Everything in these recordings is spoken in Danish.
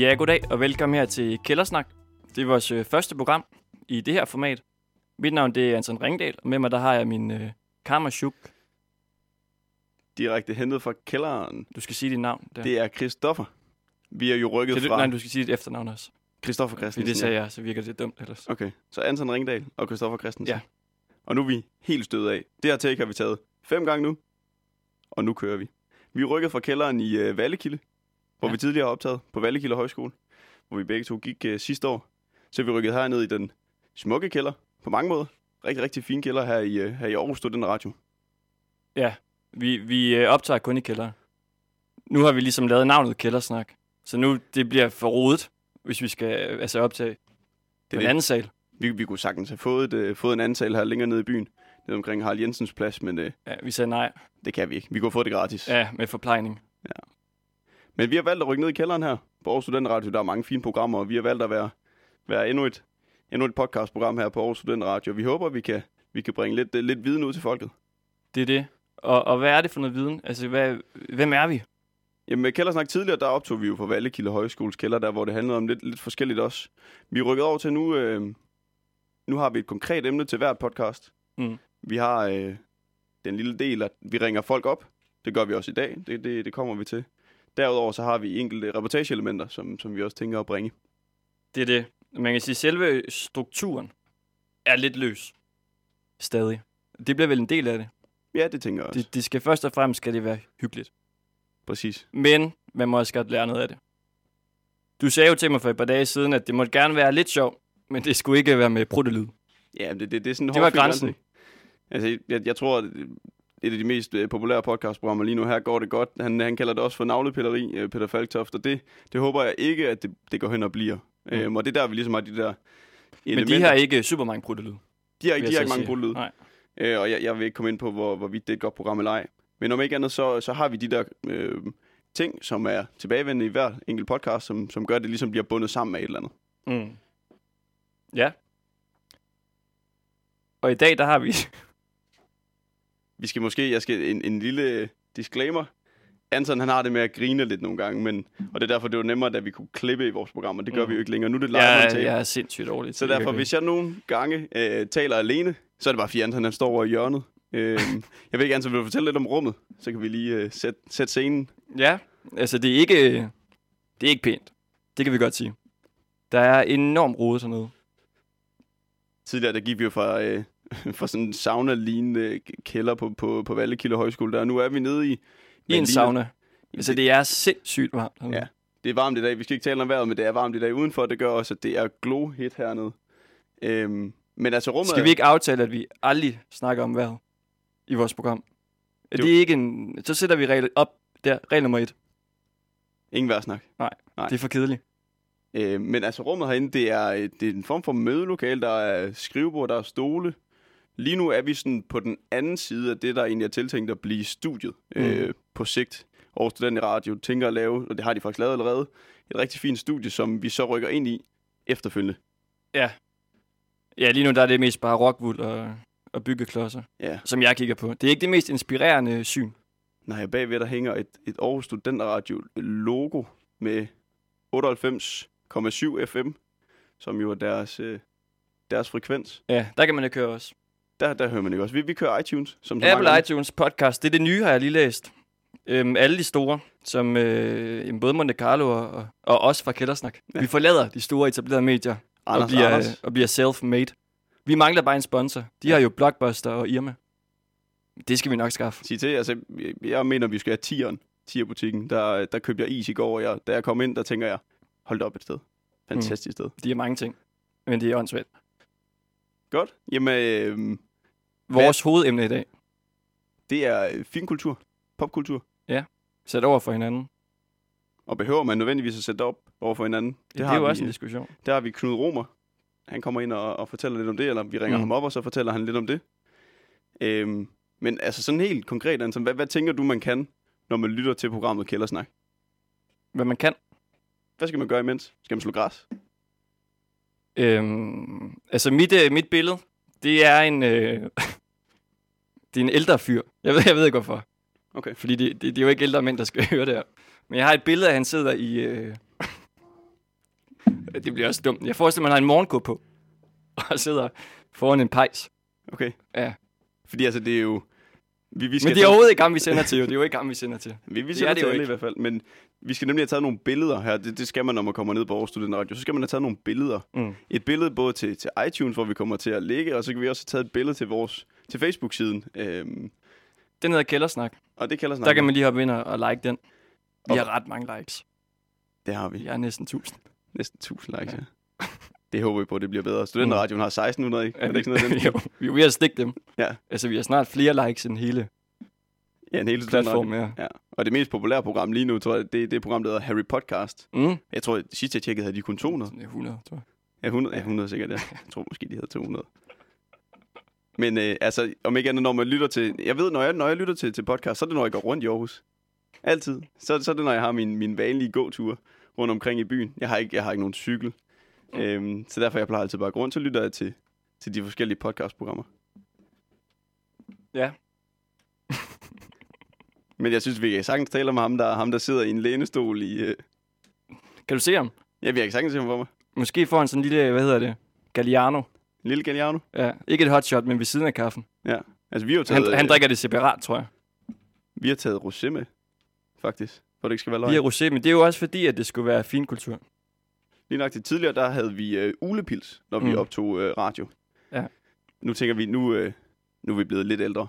Ja, goddag og velkommen her til Kældersnak. Det er vores øh, første program i det her format. Mit navn det er Anton Ringdal, og med mig der har jeg min øh, kammerchuk. direkte hentet fra kælderen. Du skal sige dit navn. Der. Det er Christoffer. Vi er jo rykket du, fra nej, du skal sige dit efternavn også. Christoffer Christensen. det sagde jeg, så virker det dumt ellers. Okay, så Anton Ringdal og Christoffer Christensen. Ja. Og nu er vi helt stødt af. Det her take har vi taget fem gange nu, og nu kører vi. Vi er rykket fra kælderen i øh, Vallekilde, hvor Ja. vi tidligere har optaget på Vallekilde Højskole, hvor vi begge to gik øh, sidste år. Så vi rykket herned i den smukke kælder, på mange måder. Rigtig, rigtig fin kælder her i, øh, her i Aarhus Student Radio. Ja, vi, vi øh, optager kun i kælderen. Nu har vi ligesom lavet navnet Kældersnak. Så nu det bliver for rodet, hvis vi skal øh, altså optage det er en det. anden sal. Vi, vi kunne sagtens have fået, et, øh, fået en antal her længere nede i byen, nede omkring Harald Jensens plads, men øh, Ja, vi sagde nej. det kan vi ikke. Vi kunne fået det gratis. Ja, med forplejning. Men vi har valgt at rykke ned i kælderen her på Aarhus Student Radio. Der er mange fine programmer, og vi har valgt at være, være endnu, et, endnu et podcastprogram her på Aarhus Student Radio. Vi håber, vi kan, vi kan bringe lidt, lidt viden ud til folket. Det er det. Og, og hvad er det for noget viden? Altså, hvad, hvem er vi? Jamen med Kældersnak tidligere, der optog vi jo på Vallekilde Højskoles kælder, der hvor det handlede om lidt, lidt forskelligt også. Vi er rykket over til nu, øh, nu har vi et konkret emne til hvert podcast. Mm. Vi har øh, den lille del, at vi ringer folk op. Det gør vi også i dag. Det, det, det kommer vi til. Derudover så har vi enkelte reportageelementer, som, som vi også tænker at bringe. Det er det. Man kan sige, at selve strukturen er lidt løs. Stadig. Det bliver vel en del af det. Ja, det tænker jeg også. Det... Det, skal først og fremmest skal det være hyggeligt. Præcis. Men man må også godt lære noget af det. Du sagde jo til mig for et par dage siden, at det måtte gerne være lidt sjovt, men det skulle ikke være med pruttelyd. Ja, det, det, det er sådan en Det var grænsen. grænse. Altså, jeg, jeg tror, et af de mest øh, populære podcastprogrammer lige nu her går det godt. Han, han kalder det også for navlepilleri, øh, Peter Falktoft, og det, det håber jeg ikke, at det, det går hen og bliver. Mm. Øhm, og det er der, vi ligesom har de der Men de har ikke super mange pruttelyd. de har, ikke, de har ikke mange. Nej. Øh, og jeg, jeg vil ikke komme ind på, hvor, hvorvidt det er et godt program eller ej. Men om ikke andet, så, så har vi de der øh, ting, som er tilbagevendende i hver enkelt podcast, som, som gør, at det ligesom bliver bundet sammen med et eller andet. Mm. Ja. Og i dag, der har vi... Vi skal måske, jeg skal en, en lille disclaimer. Anton, han har det med at grine lidt nogle gange, men, og det er derfor, det var nemmere, da vi kunne klippe i vores program, og det gør Mhm. vi jo ikke længere. Nu er det live tape. jeg er sindssygt dårlig. Så derfor, hvis jeg nogle gange øh, taler alene, så er det bare fordi Anton, han står over i hjørnet. Øh, jeg ved ikke, Anton, vil du fortælle lidt om rummet? Så kan vi lige øh, sætte, sætte scenen. Ja, altså det er ikke... Det er ikke pænt. Det kan vi godt sige. Der er enormt rodet hernede. Tidligere, der gik vi jo fra, øh, fra sådan en sauna-lignende kælder på, på, på Vallekilde Højskole, der nu er vi nede i... I en sauna. Altså det er sindssygt varmt. Ja. Det er varmt i dag. Vi skal ikke tale om vejret, men det er varmt i dag udenfor. Det gør også, at det er glohit hernede. Øhm, men altså rummet... Skal vi ikke aftale, at vi aldrig snakker om vejret i vores program? Er Jo. det ikke en... Så sætter vi regel op der. Regel nummer et. Ingen værsnak. Nej. Det er for kedeligt. Øh, men altså rummet herinde, det er, øh, det er en form for mødelokale. Der er skrivebord, der er stole. Lige nu er vi sådan på den anden side af det, der egentlig er tiltænkt at blive studiet Mm. øh, på sigt. Aarhus Student Radio tænker at lave, og det har de faktisk lavet allerede, et rigtig fint studie, som vi så rykker ind i efterfølgende. Ja. Ja, lige nu der er det mest bare rockwool og, og byggeklodser, Ja. som jeg kigger på. Det er ikke det mest inspirerende syn. Nej, bagved der hænger et, et Aarhus Student Radio logo med 98,7 FM, som jo er deres, øh, deres frekvens. Ja, der kan man ikke høre os. Der, der hører man ikke også. Vi, vi kører iTunes, som Apple mange iTunes podcast, det er det nye, har jeg lige læst. Øhm, alle de store, som øh, både Monte Carlo og, og, og os fra Kældersnak. Ja. Ja. Vi forlader de store etablerede medier Anders, og, bliver, Anders. og bliver self-made. Vi mangler bare en sponsor. De har jo Blockbuster og Irma. Det skal vi nok skaffe. Sig til, altså, jeg, jeg mener, vi skal have tieren, tierbutikken. Der, der købte jeg is i går, og jeg, da jeg kom ind, der tænker jeg, hold op et sted. Fantastisk sted. De er mange ting, men det er åndssvagt. Godt. Jamen, øh, Vores hovedemne i dag, det er øh, finkultur, popkultur. sat over for hinanden. Og behøver man nødvendigvis at sætte op over for hinanden? Det, det er jo vi, også en diskussion. Der har vi Knud Romer. Han kommer ind og, og fortæller lidt om det, eller vi ringer Mm. ham op, og så fortæller han lidt om det. Øhm, men altså sådan helt konkret, Anton, hvad, hvad tænker du, man kan, når man lytter til programmet Kældersnak? Hvad man kan. Hvad skal man gøre imens? Skal man slå græs? Øhm, altså mit, øh, mit billede, det er en... Øh, det er en ældre fyr. Jeg ved, jeg ved ikke hvorfor. Okay. Fordi det, det, det er jo ikke ældre mænd, der skal høre det her. Men jeg har et billede af, at han sidder i... Øh, Det bliver også dumt. Jeg forestiller mig, at man har en morgenkåb på. Og sidder foran en pejs. Okay. Ja. Fordi altså, det er jo... Vi, vi skal Men det er overhovedet ikke ham, vi sender til. Jo. Det er jo ikke ham, vi sender til. Vi, vi Det ser er det det jo til alle i hvert fald, men vi skal nemlig have taget nogle billeder her. Det, det skal man, når man kommer ned på Aarhus Student Radio. Så skal man have taget nogle billeder. Mm. Et billede både til, til iTunes, hvor vi kommer til at ligge, og så kan vi også have taget et billede til vores til Facebook-siden. Øhm, Den hedder Kældersnak. og det kalder Der kan man lige hoppe ind og, og like den. Vi Og- har ret mange likes. Det har vi. Vi er næsten 1000. Næsten 1000 likes, ja. Det håber vi på, det bliver bedre. Studenterradioen har 1600, ikke? Er det ikke sådan noget? den? jo, vi er at stikke dem. Ja. Altså, vi har snart flere likes end hele Ja, en hele platform her. Ja. Og det mest populære program lige nu, tror jeg, det er det program, der hedder Harry Podcast. Mm. Jeg tror, at sidst jeg tjekkede, havde de kun 200. Sådan 100, tror jeg. Ja, 100, ja, 100 sikkert, ja. Jeg tror måske, de havde 200. Men øh, altså, om ikke andet, når man lytter til... Jeg ved, når jeg, når jeg lytter til, til podcast, så er det, når jeg går rundt i Aarhus. Altid. Så, så er det, når jeg har min, min vanlige gåtur rundt omkring i byen. Jeg har ikke, jeg har ikke nogen cykel. Øhm, så derfor jeg plejer altid bare at gå rundt, så lytter jeg til, til de forskellige podcastprogrammer. Ja. Men jeg synes, vi kan sagtens tale om ham, der, ham, der sidder i en lænestol i... Øh... Kan du se ham? Ja, vi kan sagtens se ham for mig. Måske får han sådan en lille, hvad hedder det? Galliano. En lille Galliano. Ja, ikke et hotshot, men ved siden af kaffen. Ja. Altså, vi har taget, Han, han øh, drikker det separat, tror jeg. vi har taget rosé med, faktisk. For det ikke skal være løgn. Vi har rosé, men det er jo også fordi, at det skulle være fin kultur. Lige nok til tidligere, der havde vi øh, ulepils, når vi Mm. optog øh, radio. Ja. Nu tænker vi, nu, øh, nu er vi blevet lidt ældre.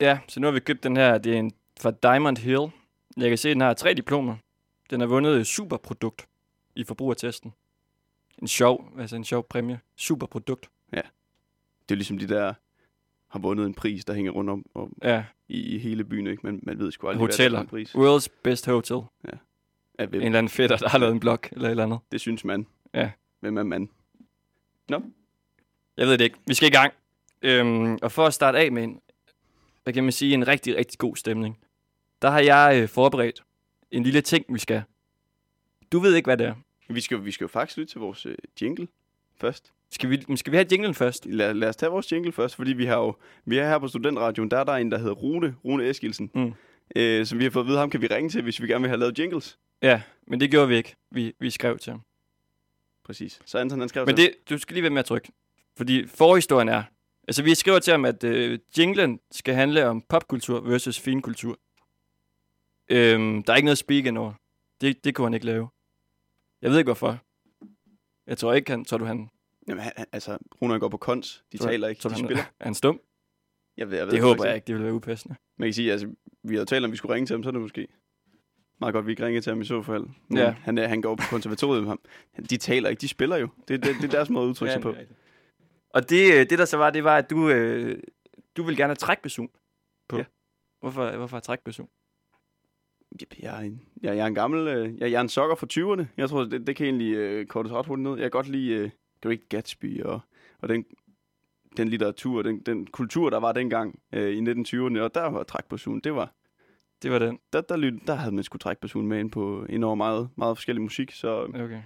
Ja, så nu har vi købt den her. Det er en fra Diamond Hill. Jeg kan se, at den har tre diplomer. Den har vundet superprodukt i forbrugertesten. En sjov, altså en sjov præmie. Superprodukt. Det er ligesom de der har vundet en pris, der hænger rundt om, om Ja, i, i hele byen, ikke? Men man ved sgu aldrig, hvad det er Hoteller. en pris. World's Best Hotel. Af hvem? En eller anden fætter, der har lavet en blog eller et eller andet. Det synes man. Ja. Hvem er man? Jeg ved det ikke. Vi skal i gang. Øhm, og for at starte af med en, hvad kan man sige, en rigtig, rigtig god stemning, der har jeg øh, forberedt en lille ting, vi skal. Du ved ikke, hvad det er. Vi skal, vi skal jo faktisk lytte til vores øh, jingle først. Skal vi, skal vi have jinglen først? Lad, lad os tage vores jingle først, fordi vi har jo vi er her på Studentradioen, der er der en, der hedder Rune, Rune Eskilsen, Mm. øh, som vi har fået at vide, ham kan vi ringe til, hvis vi gerne vil have lavet jingles. Ja, men det gjorde vi ikke. Vi, vi skrev til ham. Præcis. Så Anton, han skrev Men til det, du skal lige være med at trykke. Fordi forhistorien er... Altså, vi skriver til ham, at øh, jinglen skal handle om popkultur versus finkultur. Øhm, der er ikke noget speak over. Det, det kunne han ikke lave. Jeg ved ikke, hvorfor. Jeg tror ikke, han... Tror du, han... Jamen, han, altså, Rune går på kons. De tror, taler ikke, tror, de han, spiller. Er han stum? Jeg ved, jeg ved Det håber jeg ikke. Det ville være upassende. Man kan sige, altså, vi havde talt om, vi skulle ringe til ham, så er det måske meget godt, vi ikke ringede til ham i så fald. Men Ja. han, han går på konservatoriet med ham. De taler ikke, de spiller jo. Det, det, det er deres måde at udtrykke sig på. Og det, øh, det, der så var, det var, at du, øh, du ville gerne have trækbesun på. Ja. Hvorfor, hvorfor trækbesun? Jeg er, en, jeg, jeg er en gammel... øh, Jeg, jeg er en sokker for 20'erne. Jeg tror, det, det kan egentlig øh, kortes ret hurtigt ned. Jeg kan godt lide øh, Great Gatsby og, og den, den litteratur, den, den kultur, der var dengang øh, i 1920'erne. Og der var træk på sugen. Det var... Det var den. Der, der, lyt, der havde man skulle trække på sugen med ind på over meget, meget forskellig musik. Så Okay.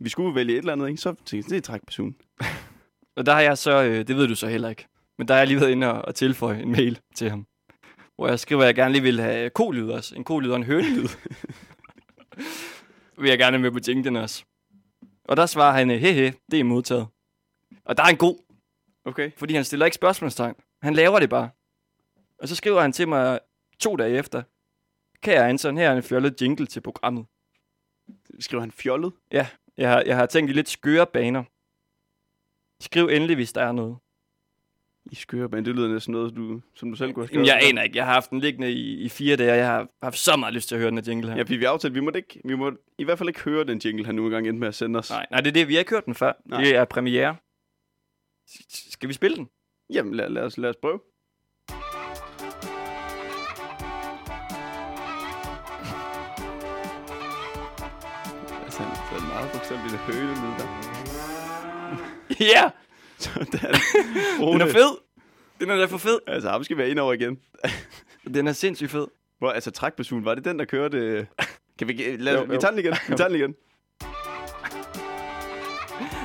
vi skulle vælge et eller andet, ikke? Så tænkte jeg, det er træk på sugen. Og der har jeg så, øh, det ved du så heller ikke, men der har jeg lige været inde og, og tilføje en mail til ham, hvor jeg skriver, at jeg gerne lige vil have kolyd også. En kolyd og en hønelyd. vil jeg gerne med på jinglen også. Og der svarer han, hehe, det er modtaget. Og der er en god, Okay. fordi han stiller ikke spørgsmålstegn. Han laver det bare. Og så skriver han til mig to dage efter, Kære Anton, her er en fjollet jingle til programmet. Skriver han fjollet? Jeg har, jeg har tænkt i lidt skøre baner. Skriv endelig, hvis der er noget. I skøre, men det lyder næsten noget, du, som du selv kunne have Jamen, skrevet. jeg aner ikke. Jeg har haft den liggende i, i fire dage, og jeg har haft så meget lyst til at høre den her jingle her. Ja, fordi vi aftalte, vi må ikke, vi må i hvert fald ikke høre den jingle, han nu engang endte med at sende os. Nej, nej, det er det. Vi har ikke hørt den før. Nej. Det er premiere. Skal vi spille den? Jamen, lad, lad, os, lad os prøve. er for eksempel det høgelyd der. Ja! Sådan. Den er fed! Den er da for fed. Altså, ham skal vi have ind over igen. Den er sindssygt fed. Hvor, altså, trækpersonen, var det den, der kørte... øh, Kan vi, lad, Jo, vi jo. tager den igen. Vi tager den igen.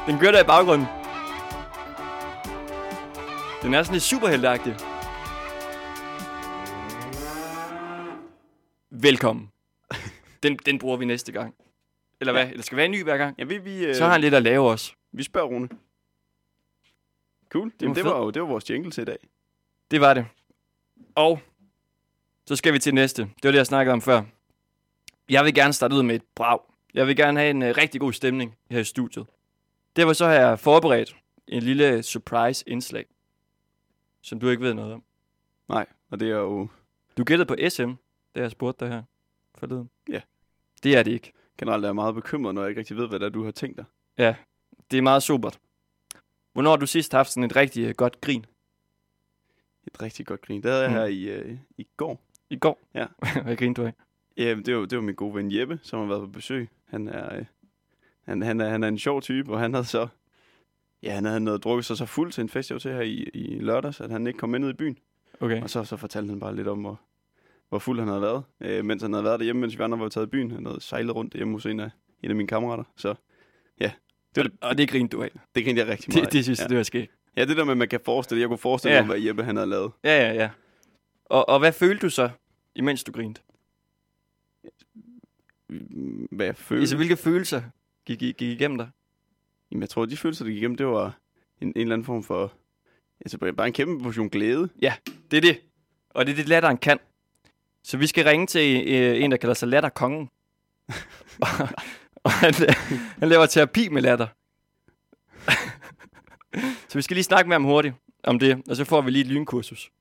Den kører der i baggrunden. Den er sådan lidt superhelteagtig. Velkommen. Den, den bruger vi næste gang. Eller hvad? Eller skal være en ny hver gang? Ja, vi, vi, øh, Så har han lidt at lave også. vi spørger Rune. Cool. var Jamen, det, fedt. var jo det var vores jingle til i dag. Det var det. Og så skal vi til næste. Det var det, jeg snakkede om før. Jeg vil gerne starte ud med et brag. Jeg vil gerne have en uh, rigtig god stemning her i studiet. Derfor så har jeg forberedt en lille surprise indslag, som du ikke ved noget om. Nej, og det er jo Du gættede på SM, da jeg spurgte dig her forleden. Ja. Det er det ikke. Generelt er meget bekymret, når jeg ikke rigtig ved, hvad det er, du har tænkt dig. Det er meget sobert. Hvornår har du sidst haft sådan et rigtig øh, godt grin? Et rigtig godt grin. Det havde jeg Mm. her i, øh, i går. I går? Ja. Hvad grinede du af? Ja, det var, det var min gode ven Jeppe, som har været på besøg. Han er, øh, han, han, er, han er en sjov type, og han havde så... Ja, han havde noget drukket sig så fuld til en fest, jeg var til her i, i lørdags, at han ikke kom med ned i byen. Okay. Og så, så fortalte han bare lidt om, hvor, hvor fuld han havde været, øh, mens han havde været derhjemme, mens vi andre var taget i byen. Han havde sejlet rundt hjemme hos en af, en af mine kammerater. Så Det var, og det grinede du af. det grinte jeg rigtig meget Det, det synes jeg, det var skægt. Ja. ja, det der med, at man kan forestille. Jeg kunne forestille Ja. mig, hvad Jeppe han havde lavet. Ja, ja, ja. Og, og hvad følte du så, imens du grinte? Hvad jeg følte. Altså, hvilke følelser gik, gik, gik igennem dig? Jamen, jeg tror, de følelser, der gik igennem, det var en, en eller anden form for... Altså, bare en kæmpe portion glæde. Det er det. Og det er det, latteren kan. Så vi skal ringe til øh, en, der kalder sig Latterkongen. og han, han laver terapi med latter. så vi skal lige snakke med ham hurtigt om det, og så får vi lige et lynkursus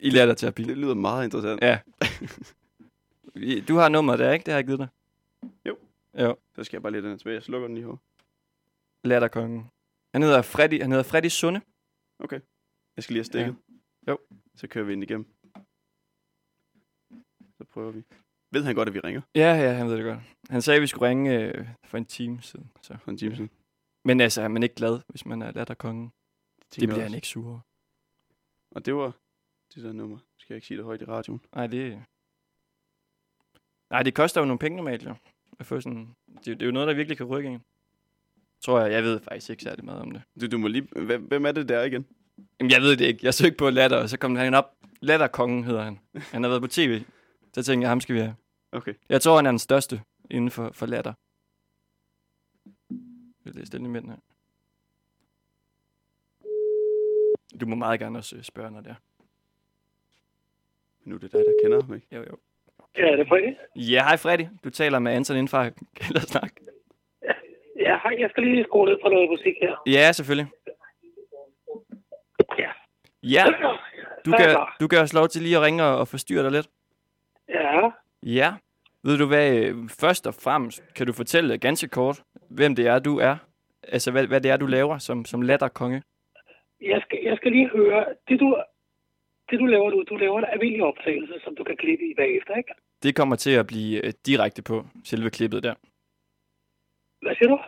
i latterterapi. Det lyder meget interessant. Ja. Du har nummeret der, ikke? Det har jeg givet dig. Jo. Jo, Så skal jeg bare lige den tilbage. Jeg slukker den lige her. Latterkongen. Han hedder Freddy, han hedder Freddy Sunde. Jeg skal lige have stikket. Jo. Så kører vi ind igennem. Så prøver vi. Ved han godt, at vi ringer Ja, ja, han ved det godt. Han sagde, at vi skulle ringe øh, for en time siden. Så. for en time siden? Men altså, er man ikke glad, hvis man er latterkongen? Det bliver han ikke sur. Og det var det der nummer. Skal jeg ikke sige det højt i radioen? Nej, det... Nej, det koster jo nogle penge normalt, jo. At få sådan... Det, det er jo noget, der virkelig kan rykke en. Tror jeg. Jeg ved faktisk ikke særlig meget om det. Du, du må lige... Hvem, hvem er det der igen? Jamen, jeg ved det ikke. Jeg søgte på latter, og så kom han op. Latterkongen hedder han. Han har været på tv. Så tænkte jeg, ham skal vi have. Okay. Jeg tror, han er den største inden for, for latter. Jeg vil læse den i midten her. Du må meget gerne også øh, spørge, når det er. Nu er det dig, der kender ham, ikke? Jo, jo. Ja, det er Freddy. Ja, hej Freddy. Du taler med Anton inden for Kældersnak. Ja, hej, jeg skal lige skrue ned for noget musik her. Ja, selvfølgelig. Ja. Ja, du kan, du kan også lov til lige at ringe og og forstyrre dig lidt. Ja, Ja. Ved du hvad, øh, først og fremmest kan du fortælle ganske kort, hvem det er, du er? Altså, hvad, hvad det er, du laver som, som latterkonge? jeg skal, jeg skal lige høre, det du, det du laver nu, du laver en almindelig optagelse, som du kan klippe i bagefter, ikke? Det kommer til at blive øh, direkte på selve klippet der. Hvad siger du?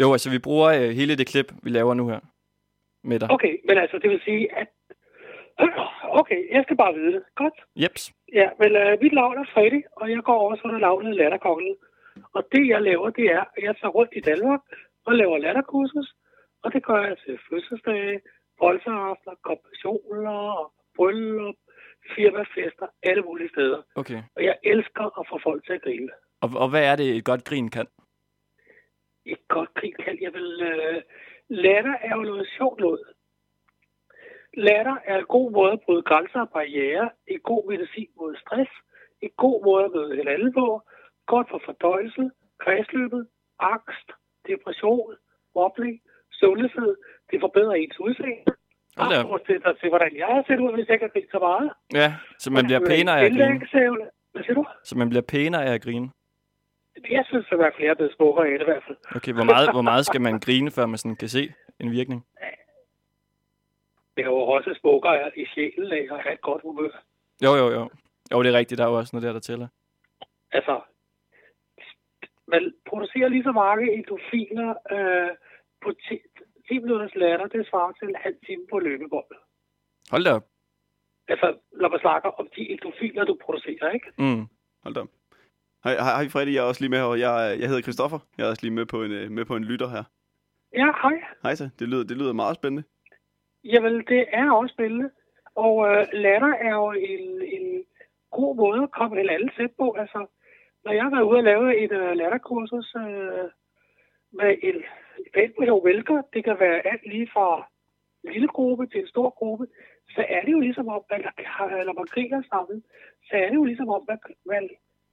Jo, altså vi bruger øh, hele det klip, vi laver nu her med dig. Okay, men altså, det vil sige, at... Okay, jeg skal bare vide det. Godt. Jeps. Ja, men øh, mit navn er Freddy, og jeg går også under navnet Latterkongen. Og det, jeg laver, det er, at jeg tager rundt i Danmark og laver latterkursus. Og det gør jeg til fødselsdage, bolseaftener, konfirmationer, bryllup, firmafester, alle mulige steder. Okay. Og jeg elsker at få folk til at grine. Og, og hvad er det, et godt grin kan? Et godt grin kan jeg vil... Øh, latter er jo noget sjovt noget. Latter er en god måde at bryde grænser og barriere, en god medicin mod stress, en god måde at møde hinanden på, godt for fordøjelse, kredsløbet, angst, depression, mobning, sundhed. Det forbedrer ens udseende. Hold da. Og til, til, hvordan jeg har set ud, hvis jeg ikke har grint så meget. Ja, så man bliver pænere af at grine. Hvad siger du? Så man bliver pænere af at grine. Jeg synes, at der er flere blevet smukkere af det i hvert fald. Okay, hvor meget, hvor meget skal man grine, før man sådan kan se en virkning? Det er jo også smukkere i sjælen af at have et godt humør. Jo, jo, jo. Jo, det er rigtigt. Der er jo også noget der, der tæller. Altså, man producerer lige så mange endorfiner øh, på 10, 10 minutters latter. Det svarer til en halv time på løbebold. Hold da op. Altså, når man snakker om de endorfiner, du producerer, ikke? Mm. Hold da. op. Hej, hej, hej Freddy, jeg er også lige med her. Jeg, jeg hedder Christoffer. Jeg er også lige med på en, øh, med på en lytter her. Ja, hej. Hej så, det lyder, det lyder meget spændende. Jamen, det er også spændende. Og øh, latter er jo en, en god måde at komme hinanden tæt på. Altså, når jeg været ude og lave et uh, latterkursus uh, med en pænt på vælger, det kan være alt lige fra en lille gruppe til en stor gruppe, så er det jo ligesom om, at når man griner sammen, så er det jo ligesom om, at man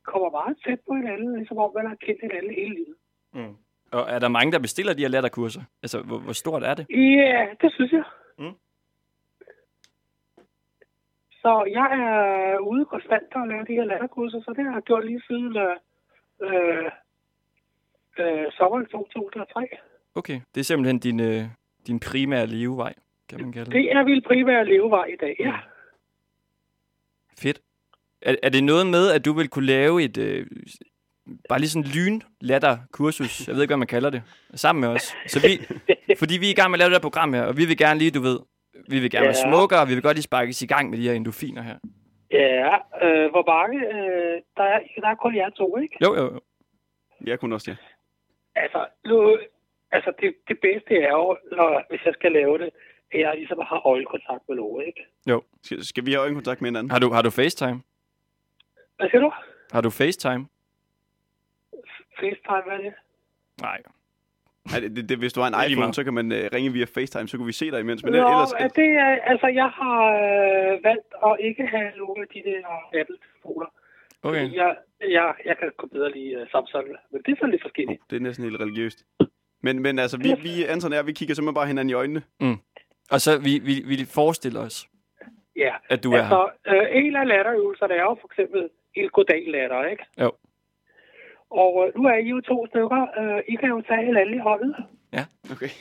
kommer meget tæt på hinanden, ligesom om, man har kendt hinanden hele livet. Mm. Og er der mange, der bestiller de her latterkurser? Altså, hvor, hvor stort er det? Ja, det synes jeg. Mm. Så jeg er ude konstant og lave de her latterkurser, så det har jeg gjort lige siden øh, øh, øh, sommeren 2003. Okay, det er simpelthen din, øh, din primære levevej, kan man kalde det. Det er min primære levevej i dag, ja. Fedt. Er, er det noget med, at du vil kunne lave et, øh, bare lige sådan lyn latter kursus, jeg ved ikke, hvad man kalder det, sammen med os. Så vi, fordi vi er i gang med at lave det her program her, og vi vil gerne lige, du ved, vi vil gerne ja. være smukkere, og vi vil godt lige sparkes i gang med de her endofiner her. Ja, øh, hvor mange? Øh, der, er, der er kun jer to, ikke? Jo, jo, jo. Jeg kunne også, ja. Altså, nu, altså det, det bedste er jo, når, hvis jeg skal lave det, at jeg ligesom har øjenkontakt med nogen, ikke? Jo. Skal, skal vi have øjenkontakt med hinanden? Har du, har du FaceTime? Hvad siger du? Har du FaceTime? FaceTime, hvad er det? Nej. Nej, det, det, det, hvis du har en er iPhone, så kan man uh, ringe via FaceTime, så kan vi se dig imens. Men Nå, ellers, at det er, altså, jeg har øh, valgt at ikke have nogen af de der Apple-telefoner. Okay. Jeg, jeg, jeg kan gå bedre lige uh, Samsung, men det er sådan lidt forskelligt. det er næsten helt religiøst. Men, men altså, vi, vi Anton og jeg, vi kigger simpelthen bare hinanden i øjnene. Og så vi, vi, vi forestiller os, Ja, at du er her. altså, øh, en af latterøvelserne er jo for eksempel en goddag latter, ikke? Jo. Og øh, nu er I jo to stykker. Øh, I kan jo tage hinanden i hånden Okay.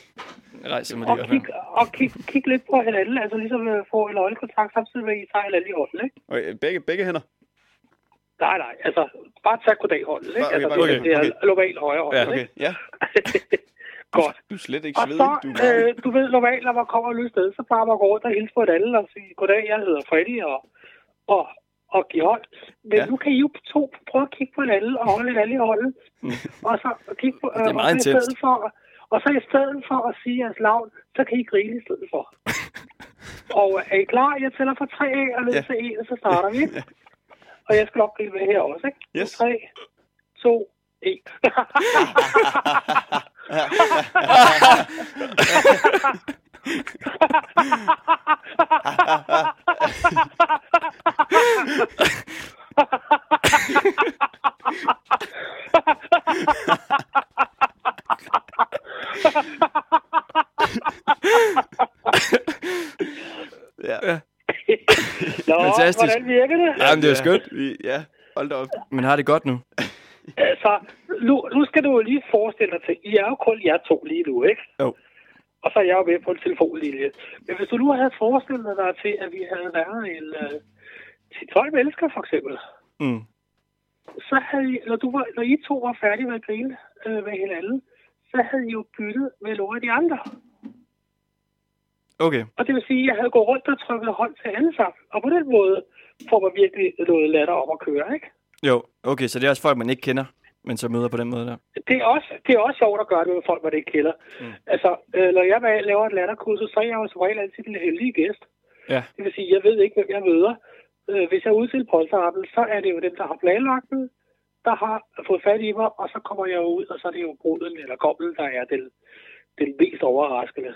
Jeg rejser mig og lige op kigge her. og kig, kig lidt på hinanden. Altså ligesom øh, få en øjenkontakt samtidig med, at I tager hinanden i hånden, ikke? okay. Begge, begge hænder? Nej, nej, altså bare tag goddag hånden, ikke? Okay, altså, bare- det, okay, det er okay. global højre hånd, Ja, ikke? Okay, ja. Godt. Du er slet ikke Og svedig. så, Du øh, du ved normalt, når man kommer et nyt sted, så plejer man at gå rundt og hilse på hinanden og sige, goddag, jeg hedder Freddy, og, og, og give hånd. Men Ja. nu kan I jo to prøve at kigge på hinanden og holde hinanden i hånden. og så kigge på. Det er meget og så i intenst. stedet for, og så i stedet for at sige jeres navn, så kan I grine i stedet for. og er I klar? Jeg tæller fra tre af og ned Ja. til en, og så starter vi. Og jeg skal nok grine med her også, ikke? Yes. 3, 2, 1. Ja. Nå, Fantastisk. hvordan virker det? Jamen, det er skønt. Vi, ja, hold da op. Men har det godt nu? Altså, nu, nu skal du jo lige forestille dig til, I er jo kun jer to lige nu, ikke? Jo. Og så er jeg jo med på en telefonlinje. Men hvis du nu havde forestillet dig til, at vi havde været en uh, 10-12 mennesker, for eksempel, Mm. så havde I, når, du var, når I to var færdige med at grine øh, med hinanden, så havde I jo byttet med nogle af de andre. Okay. Og det vil sige, at jeg havde gået rundt og trykket hånd til alle sammen. Og på den måde får man virkelig noget latter om at køre, ikke? Jo, okay, så det er også folk, man ikke kender, men så møder på den måde der. Det er, også, det er også sjovt at gøre det med folk, man ikke kender. Mm. Altså, øh, når jeg laver et latterkursus, så er jeg jo som regel altid den heldige gæst. Ja. Det vil sige, jeg ved ikke, hvem jeg møder. Øh, hvis jeg udstiller til polterappen, så er det jo dem, der har planlagt den, der har fået fat i mig, og så kommer jeg ud, og så er det jo bruden eller koblen, der er den, den mest overraskende.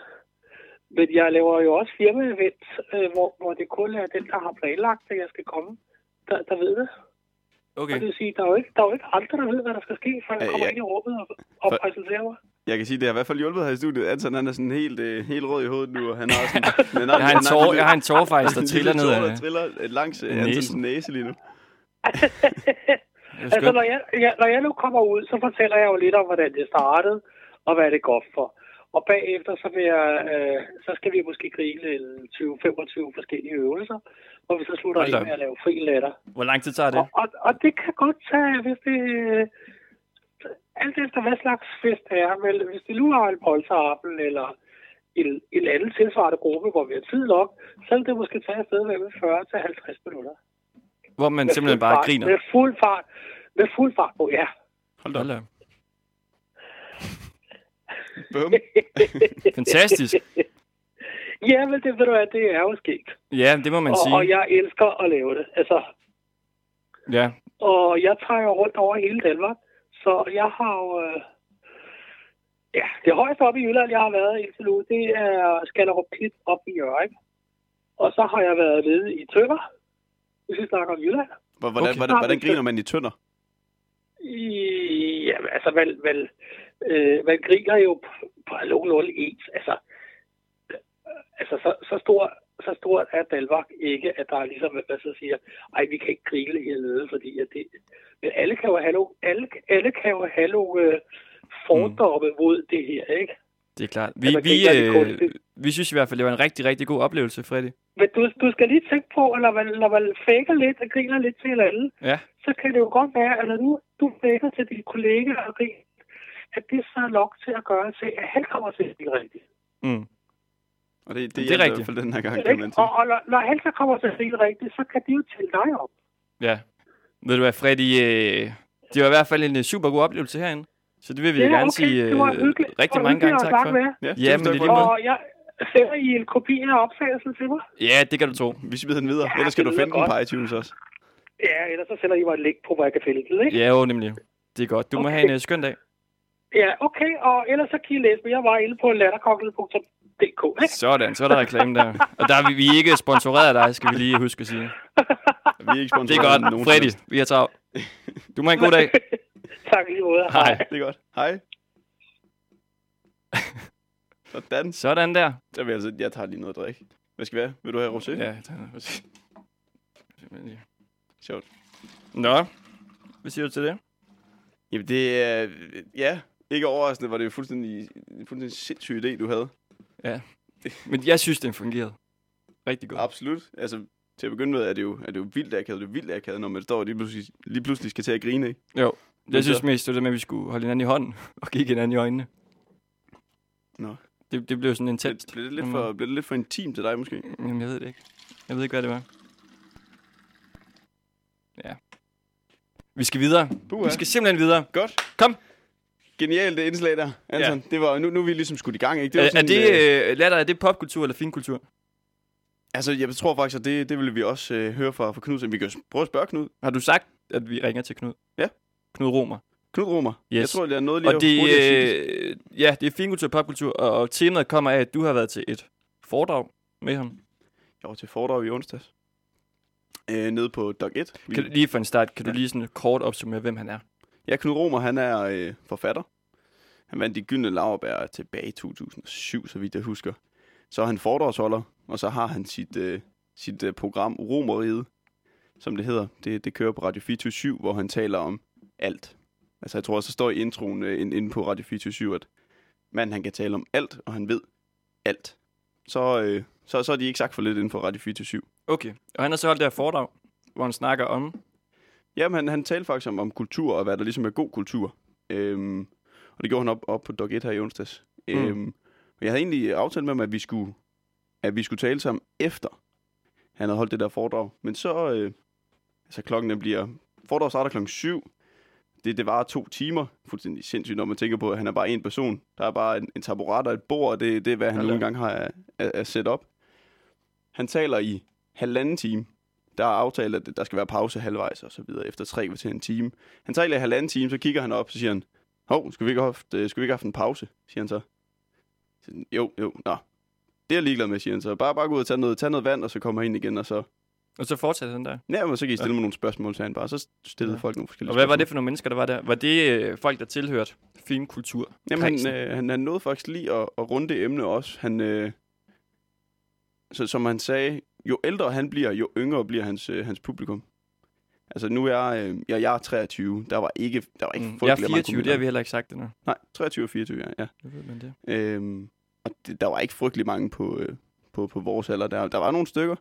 Men jeg laver jo også firmaevent, øh, hvor, hvor det kun er den, der har planlagt, at jeg skal komme, der, der ved det. Okay. Og det vil sige, der er, jo ikke, der er jo ikke andre, der ved, hvad der skal ske, før jeg Ja, kommer ja. ind i rummet og, og For- præsenterer mig. Jeg kan sige, det har i hvert fald hjulpet her i studiet. Anton, han er sådan helt, øh, helt rød i hovedet nu, og han har men Jeg har en, tår, jeg har en tårfejs, der en triller ned tår, af der triller langs øh, næsen. Antons næse lige nu. Altså, når jeg, jeg, når jeg nu kommer ud, så fortæller jeg jo lidt om, hvordan det startede, og hvad det er godt for. Og bagefter, så, vil jeg, øh, så skal vi måske grine en 20-25 forskellige øvelser, hvor vi så slutter op. med at lave fri latter. Hvor lang tid tager det? Og, og, og det kan godt tage, hvis det... øh, Alt efter hvad slags fest det er, men hvis det nu er en polterappen eller en, en anden tilsvarende gruppe, hvor vi har tid nok, så vil det måske tage afsted mellem 40 til 50 minutter. Hvor man Med simpelthen bare fart, griner. Med fuld fart. Med fuld fart på, ja. Hold da op. Hold da. Bum. Fantastisk. Ja, men det ved du hvad, det er jo sket. Ja, det må man Og, sige. og jeg elsker at lave det. Altså, Ja, Og jeg tager jo rundt over hele Danmark. Så jeg har jo... Øh, ja, det højeste op i Jylland, jeg har været indtil nu, det er Skanderup Klint op i Jørgen. Og så har jeg været nede i Tønder, hvis vi snakker om Jylland. Hvor- Hvordan, Okay. hvordan, hvordan griner man i tønder? I, ja, altså, man, man, øh, man griner jo på, på nogenlunde ens. Altså, altså så, så, stor, så stort er Danmark ikke, at der er ligesom, hvad så siger, ej, vi kan ikke grine hernede, fordi at det... Men alle kan jo have nogle, alle, alle kan jo have øh, fordomme mm. mod det her, ikke? Det er klart. Vi, Altså, vi, det øh, vi synes i hvert fald, det var en rigtig, rigtig god oplevelse, Freddy. Men du, du skal lige tænke på, at når man, når man faker lidt og griner lidt til hinanden, Ja. så kan det jo godt være, at når du, du faker til dine kollegaer og griner, at det så er nok til at gøre til, at han kommer til at blive rigtigt. Mm. Og det, det, Det er det er i rigtigt. hvert fald den her gang, kan. Og, og når, når han så kommer til at blive rigtigt, så kan de jo tælle dig op. Ja. Ved du hvad, Freddy, øh, det var i hvert fald en øh, super god oplevelse herinde. Så det vil vi Ja, gerne okay. sige Det var øh, rigtig Det mange gange tak for. med jer. Ja, men i tak lige. Og jeg sender I en kopi af optagelsen til mig. Ja, det kan du tro. Vi smider den videre. Ja, Ellers skal det du finde den på iTunes også. Ja, ellers så sender I mig et link på, hvor jeg kan finde det, ikke? Ja, jo, nemlig. Det er godt. Du må Okay. have en uh, skøn dag. Ja, okay. Og ellers så kan I læse mig. Jeg var inde på latterkokkel.dk, ikke? Sådan, så er der reklame der. Og der er vi, vi er ikke sponsoreret af dig, skal vi lige huske at sige. Vi er ikke Det sponsoreret er af godt. nogen Freddy, vi er travlt. Du må have en god dag. tak i lige måde. Hej. helst. Det er godt. Hej. Sådan. Sådan der. Så vil jeg, altså, jeg tager lige noget at drikke. Hvad skal vi have? Vil du have rosé? Ja, jeg tager noget. Sjovt. Nå, hvad siger du til det? Jamen det er... Ja, ikke overraskende var det jo fuldstændig, en fuldstændig sindssyg idé, du havde. Men jeg synes, den fungerede. Rigtig godt. Absolut. Altså, til at begynde med er det jo, er det jo vildt akavet. Det er vildt akavet, når man står og lige pludselig, lige pludselig skal til at grine, ikke? Jo. Men Jeg synes så- mest, det var det med, at vi skulle holde hinanden i hånden og kigge hinanden i øjnene. Nå. Det, det blev sådan Blev, intenst. blev, det lidt for, blev det lidt for intimt til dig, måske? Jamen, jeg ved det ikke. Jeg ved ikke, hvad det var. Ja. Vi skal videre. Puha. Vi skal simpelthen videre. Godt. Kom. Genialt det indslag der, Anton. Ja. Det var, nu, nu er vi ligesom skudt i gang, ikke? er, var er sådan, det, øh, øh, latter, er det popkultur eller finkultur? altså, jeg tror faktisk, at det, det ville vi også øh, høre fra, fra Knud. Så vi kan prøve at spørge Knud. Har du sagt, at vi ringer til Knud? Ja. Knud Romer. Knud Romer. Yes. Jeg tror, det er noget lige Og det, det. øh, ja, det er finkultur og popkultur, og, og temaet kommer af, at du har været til et foredrag med ham. Jeg var til foredrag i onsdags. Øh, nede på Dog 1. Vi- Kan du, lige for en start, kan Ja. du lige sådan kort opsummere, hvem han er? Ja, Knud Romer, han er øh, forfatter. Han vandt de gyldne laverbær tilbage i 2007, så vidt jeg husker. Så er han foredragsholder, og så har han sit, øh, sit øh, program Romeriet, som det hedder. Det, det kører på Radio 24 hvor han taler om alt. Altså jeg tror også, der står i introen øh, inde på Radio 24 at manden han kan tale om alt, og han ved alt. Så, øh, så, så er de ikke sagt for lidt inden for Radio 24 Okay, og han har så holdt det her foredrag, hvor han snakker om... Jamen, han, han talte faktisk om, om kultur, og hvad der ligesom er god kultur. Øhm, og det gjorde han op, op på Dog 1 her i onsdags. Mm. Øhm, jeg havde egentlig aftalt med ham, at vi skulle, at vi skulle tale sammen efter, han havde holdt det der foredrag. Men så, øh, altså klokken den bliver, foredraget starter klokken 7. Det, det var to timer. Fuldstændig sindssygt, når man tænker på, at han er bare en person. Der er bare en, en taburet og et bord, og det, det er, hvad han nogle gange har at, at, at sætte op. Han taler i halvanden time. Der er aftalt, at der skal være pause halvvejs og så videre, efter tre kvarter en time. Han taler i halvanden time, så kigger han op, så siger han, hov, skal vi ikke have haft, øh, skal vi ikke have haft en pause, siger han så. Så han, Jo, jo, nå. Det er jeg ligeglad med, siger han så. Bare, bare gå ud og tage noget, tage noget vand, og så kommer han ind igen, og så... Og så fortsætter den der. Ja, men så kan I stille mig nogle spørgsmål, sagde han bare. Så stillede Ja. folk nogle forskellige Og hvad var spørgsmål. det for nogle mennesker, der var der? Var det øh, folk, der tilhørte filmkultur? Jamen, han, øh, han, han nåede faktisk lige at, at runde det emne også. Han, øh, så, som han sagde, jo ældre han bliver, jo yngre bliver hans, øh, hans publikum. Altså nu er jeg, øh, jeg, jeg er 23, der var ikke, der var ikke Mm, jeg er frygtelig mange 24, det har vi heller ikke sagt endnu. Nej, 23 og 24, ja. ja. Det ved man det. Øhm, og det, der var ikke frygtelig mange på, øh, på, på vores alder. Der, der var nogle stykker,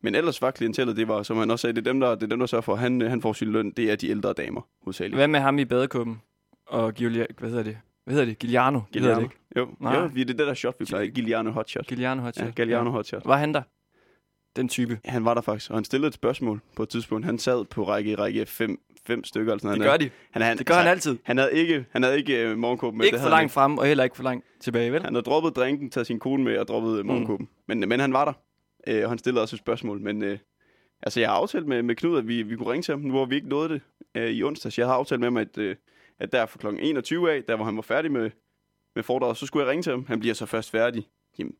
men ellers var klientellet, det var, som han også sagde, det er dem, der, det er dem, der sørger for, han, øh, han får sin løn, det er de ældre damer, hovedsageligt. Hvad med ham i badekuppen? Og Giulia, hvad hedder det? Hvad hedder det? Giuliano? Hedder Giuliano. det ikke? Jo, Nej. jo, vi- det er det der shot, vi plejer. Giuliano hotshot. Giuliano Hotshot. Ja, Giuliano hotshot. Var han der? Den type. Han var der faktisk, og han stillede et spørgsmål på et tidspunkt. Han sad på række række fem, fem stykker. Eller sådan Det gør de. han, han, Det gør han altid. Han havde ikke, han havde ikke uh, morgenkåben med. Ikke det for langt frem, og heller ikke for langt tilbage, vel? Han havde droppet drinken, taget sin kone med og droppet mm. morgenkåben. Men, men han var der, øh, og han stillede også et spørgsmål. Men, øh, Altså, jeg har aftalt med, med Knud, at vi, vi kunne ringe til ham, nu hvor vi ikke nåede det øh, i onsdags. Jeg har aftalt med ham, at, øh, at der fra kl. 21 af, der hvor han var færdig med, med foredraget, så skulle jeg ringe til ham. Han bliver så først færdig jamen,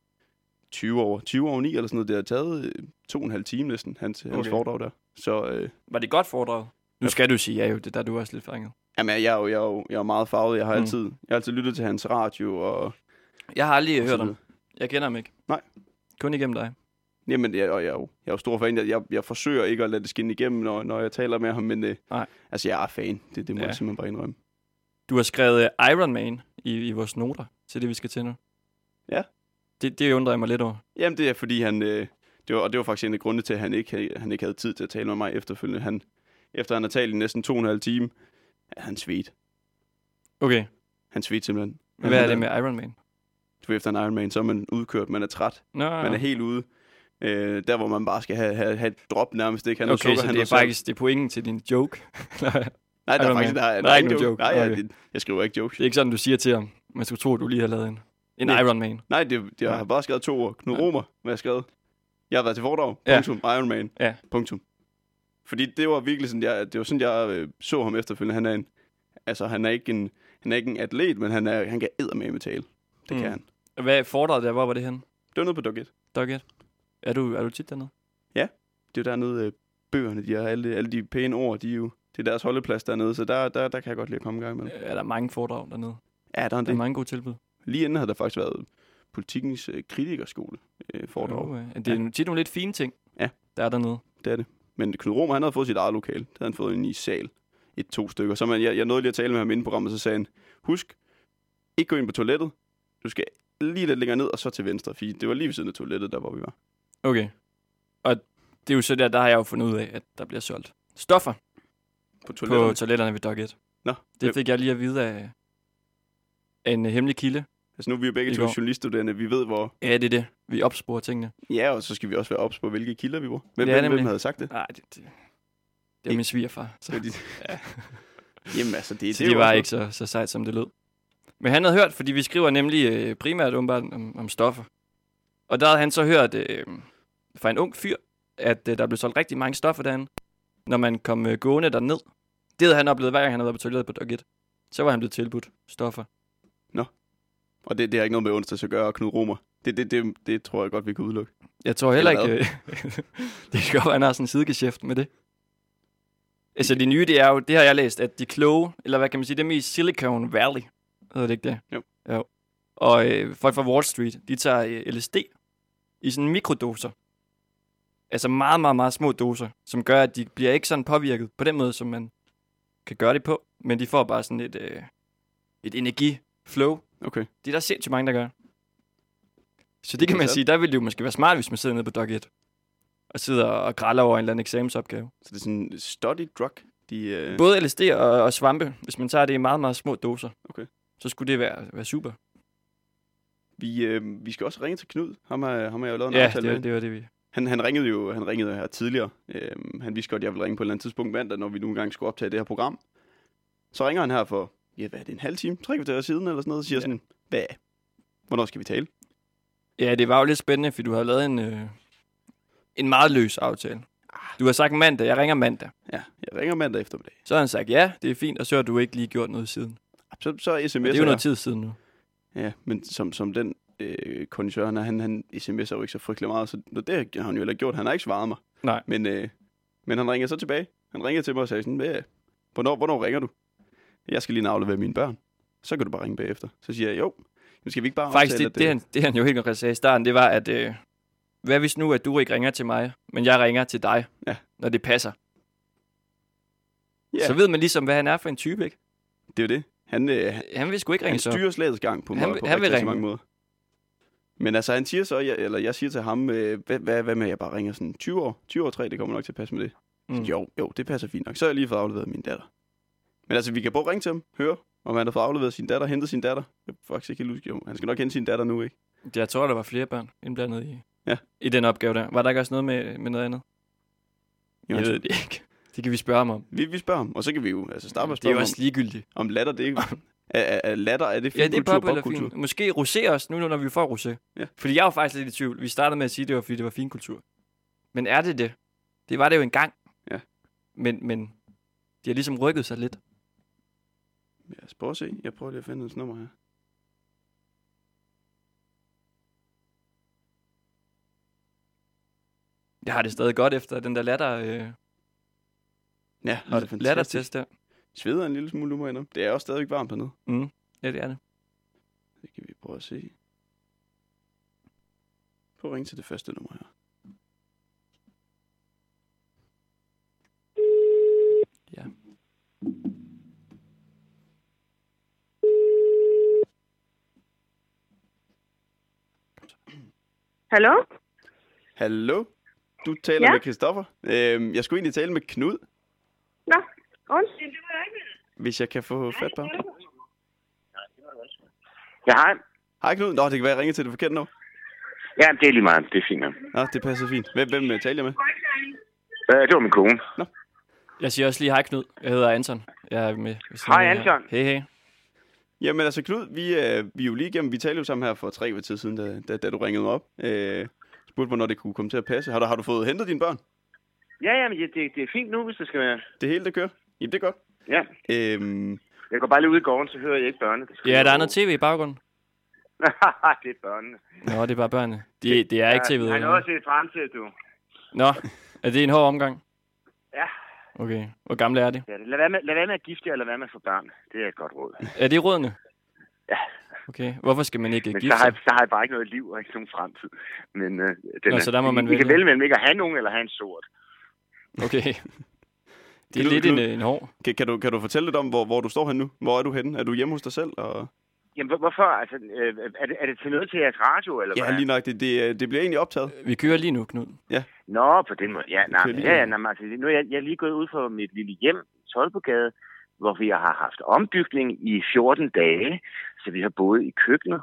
20 år, 20 år 9 eller sådan noget. Det har taget øh, to og en halv time næsten, hans, okay. hans foredrag der. Så øh, Var det godt foredrag? Nu skal du sige ja jo, det er der du er også lidt fanget. jamen, jeg, er jo, jeg, er jo, jeg er jo meget farvet. Jeg har, Mm. altid, jeg har altid lyttet til hans radio og... Jeg har aldrig hørt ham. Jeg kender ham ikke. Nej. Kun igennem dig. Jamen, jeg, og jeg, er jo, jeg er jo stor fan. Jeg, jeg, jeg forsøger ikke at lade det skinne igennem, når, når jeg taler med ham, men øh, Nej. altså, jeg er fan. Det, det må ja. jeg simpelthen bare indrømme. Du har skrevet øh, Iron Man i, i vores noter til det, vi skal til nu. Ja. Det, det undrer jeg mig lidt over. Jamen, det er fordi, han... Øh, det var, og det var faktisk en af grundene til, at han ikke, han ikke havde tid til at tale med mig efterfølgende. Han, efter han har talt i næsten to og en halv time, er han svedt. Okay, Han svedt simpelthen. men hvad er det med Iron Man? Du efter en Ironman, så er man udkørt, man er træt, Nå, man er helt ude. Øh, der, hvor man bare skal have, have, have et drop nærmest, ikke? Han okay, så det er faktisk det er pointen til din joke. Nej, der er faktisk der, er- Der er ikke nogen joke. Nej, ja, Okay. det, jeg skriver ikke jokes. det er ikke sådan, du siger til ham. Man skulle tro, du lige har lavet en, en Nej. Iron Man. Nej, det, jeg har bare skrevet to ord. Knud Ja. Romer, hvad jeg skrevet. Jeg har været til foredrag. Ja. Punktum. Iron Man. Ja. Punktum. Fordi det var virkelig sådan, jeg, det var sådan, jeg øh, så ham efterfølgende. Han er en, altså, han er ikke en, han er ikke en atlet, men han, er, han kan med tale. Det Mm. kan han. Hvad foredraget der? Hvor var det henne? Det var noget på Dog 1. Dog 1. Er du, er du tit dernede? Det er jo dernede, øh, bøgerne, de har alle, alle de pæne ord, de er jo, det er deres holdeplads dernede, så der, der, der kan jeg godt lide at komme i gang med. Er der mange foredrag dernede? Ja, der er Der er mange gode tilbud. Lige inden havde der faktisk været politikens øh, kritikerskole øh, foredrag. Jo, øh, det er ja. tit nogle lidt fine ting, Ja. der er dernede. Det er det. Men Knud Romer, han havde fået sit eget lokal. Det havde han fået ind i sal. Et, to stykker. Så man, jeg, jeg nåede lige at tale med ham inden programmet, så sagde han, husk, ikke gå ind på toilettet. Du skal lige lidt længere ned, og så til venstre. Fordi det var lige ved siden af toilettet, der hvor vi var. Okay. Og det er jo så der, der har jeg jo fundet ud af, at der bliver solgt stoffer På på toilettet. toiletterne ved Dog 1. Nå, Det fik jeg lige at vide af, en øh, hemmelig kilde. altså nu er vi jo begge to journaliststuderende. Vi ved, hvor... Ja, det er det. Vi opsporer tingene. Ja, og så skal vi også være ops på, hvilke kilder vi bruger. Hvem, hvem, hvem havde sagt det? Nej, det, det, det er min svigerfar. Så, Fordi... Ja. Jamen altså, det, så det, det er var også- ikke så, så sejt, som det lød. Men han havde hørt, fordi vi skriver nemlig øh, primært åbenbart om, om stoffer. Og der havde han så hørt øh, fra en ung fyr, at øh, der blev solgt rigtig mange stoffer derinde, når man kom øh, gående derned. Det havde han oplevet, hver gang han havde været på toilettet på Dog 1. Så var han blevet tilbudt stoffer. Og det, det har ikke noget med onsdag at gøre, Knud Romer. Det, det, det, det tror jeg godt, vi kan udelukke. Jeg tror heller Eller ikke, øh, det skal godt være, han har sådan en sidegeschæft med det. Altså det nye, det er jo, det har jeg læst, at de kloge, eller hvad kan man sige, dem i Silicon Valley, hedder det ikke det? Jo. jo. Og øh, folk fra Wall Street, de tager øh, LSD i sådan mikrodoser. Altså meget, meget, meget små doser, som gør, at de bliver ikke sådan påvirket på den måde, som man kan gøre det på. Men de får bare sådan et, øh, et energiflow. Okay. Det er der sindssygt mange, der gør. Så det kan man sige, der ville det jo måske være smart, hvis man sidder nede på Dog 1 og sidder og græller over en eller anden eksamensopgave. Så det er sådan en study drug. De, øh... Både LSD og, og svampe, hvis man tager det i meget, meget små doser, Okay. så skulle det være, være super. Vi, øh, vi skal også ringe til Knud. Ham har, ham har jeg jo lavet en Ja, aftale det, med. det var det, vi... Han, han ringede jo han ringede her tidligere. Øhm, han vidste godt, at jeg ville ringe på et eller andet tidspunkt mandag, når vi nogle gange skulle optage det her program. Så ringer han her for, ja, hvad er det, en halv time? Tre kvarter siden eller sådan noget, og siger Ja. sådan, hvad? Hvornår skal vi tale? Ja, det var jo lidt spændende, fordi du har lavet en, øh, en meget løs aftale. Du har sagt mandag, jeg ringer mandag. Ja, jeg ringer mandag eftermiddag. Så har han sagt, ja, det er fint, og så har du ikke lige gjort noget siden. Så, så sms'er Det er jo noget tid siden nu. Ja, men som, som den øh, kondisør, han, han, han sms'er jo ikke så frygtelig meget, så det har han jo heller ikke gjort. Han har ikke svaret mig. Nej. Men, øh, men han ringer så tilbage. Han ringer til mig og sagde sådan, hvad, hvornår, hvornår ringer du? Jeg skal lige aflevere mine børn. Så kan du bare ringe bagefter. Så siger jeg, jo, men skal vi ikke bare Faktisk, aftale, det, det, han, det han jo helt konkret sagde i starten, det var, at øh, hvad hvis nu, at du ikke ringer til mig, men jeg ringer til dig, Ja. når det passer. Ja. Så ved man ligesom, hvad han er for en type, ikke? Det er jo det. Han, øh, han, Han vil sgu ikke ringe han så. styrer slagets gang på, Han han, vil- på han vil ringe. mange måder. Men altså, han siger så, jeg, eller jeg siger til ham, øh, hvad, hvad, hvad med, at jeg bare ringer sådan 20 år? 20 år 3, det kommer nok til at passe med det. Mm. Jo, jo, det passer fint nok. Så har jeg lige fået afleveret min datter. Men altså, vi kan både ringe til ham, høre, om han har fået afleveret sin datter, hentet sin datter. Jeg er faktisk ikke helt huske, jo. Han skal nok hente sin datter nu, ikke? Jeg tror, der var flere børn indblandet i, Ja. i den opgave der. Var der ikke også noget med, med noget andet? Jo, Jeg ved det ikke. Det kan vi spørge ham om. Vi, vi spørger ham, og så kan vi jo altså starte med at Det er spørge jo også ligegyldigt. om, om latter det ikke... er, er, er latter, er det fin Ja, det er kultur, pop eller fin. Måske rosé også, nu når vi får rosé. Ja. Fordi jeg var faktisk lidt i tvivl. Vi startede med at sige, at det var, fordi det var fin kultur. Men er det det? Det var det jo engang. Ja. Men, men de har ligesom rykket sig lidt. Lad os prøve at se. Jeg prøver lige at finde hans nummer her. Jeg har det stadig godt efter den der latter, øh, Ja, det er fantastisk. lattertest der. Sveder en lille smule nu, må jeg. Det er også stadig varmt hernede. Mm. Ja, det er det. Det kan vi prøve at se. Prøv at ringe til det første nummer her. Ja. Hallo? Hallo? Du taler Ja? med Christoffer. Øhm, jeg skulle egentlig tale med Knud, Nå, undskyld. hvis jeg kan få fat på ham. Ja, hej. Hej Knud. Nå, det kan være, jeg ringer til det forkerte nu. Ja, det er lige meget. Det er fint. nok. Nå, det passer fint. Hvem, hvem øh, taler jeg med? Øh, det var min kone. Jeg siger også lige hej Knud. Jeg hedder Anton. Jeg er med. Hej. Anton. Hej, hej. Jamen altså Knud, vi, øh, vi er jo lige igennem, vi talte jo sammen her for tre uger tid siden, da, da, da du ringede mig op. Øh, spurgte, hvornår det kunne komme til at passe. Har du, har du fået hentet dine børn? Ja, ja, men det, det er fint nu, hvis det skal være. Det hele, det kører? Jamen, det er godt. Ja, Øhm, jeg går bare lige ud i gården, så hører jeg ikke børnene. Ja, der er noget tv i baggrunden. det er børnene. Nå, det er bare børnene. Det, det er ikke tv'et. Jeg har noget at se frem til, du. Nå, er det en hård omgang? Ja. Okay. Hvor gamle er de? ja lad, være med, lad være med at gifte jer, eller lad være med at få børn. Det er et godt råd. Er det rådene? Ja. Okay. Hvorfor skal man ikke Men så gifte har, jeg, sig? så har jeg bare ikke noget liv og ikke nogen fremtid. Men øh, den Nå, er, så der må man vi, vi kan vælge. vælge mellem ikke at have nogen, eller have en sort. Okay. Det er Knud, lidt en, Knud. en hård. kan, kan, du, kan du fortælle lidt om, hvor, hvor du står henne nu? Hvor er du henne? Er du hjemme hos dig selv? Og... Jamen, hvor- hvorfor? Altså, øh, er, det, er det til noget til jeres radio, eller Ja, hvad? lige nok. Det, det, øh, det bliver egentlig optaget. Vi kører lige nu, Knud. Nå, på den måde. Ja, nej, ja, ja, nej, men altså, nu er jeg, jeg er lige gået ud fra mit lille hjem i Tolbogade, hvor vi har haft ombygning i 14 dage, så vi har boet i køkkenet,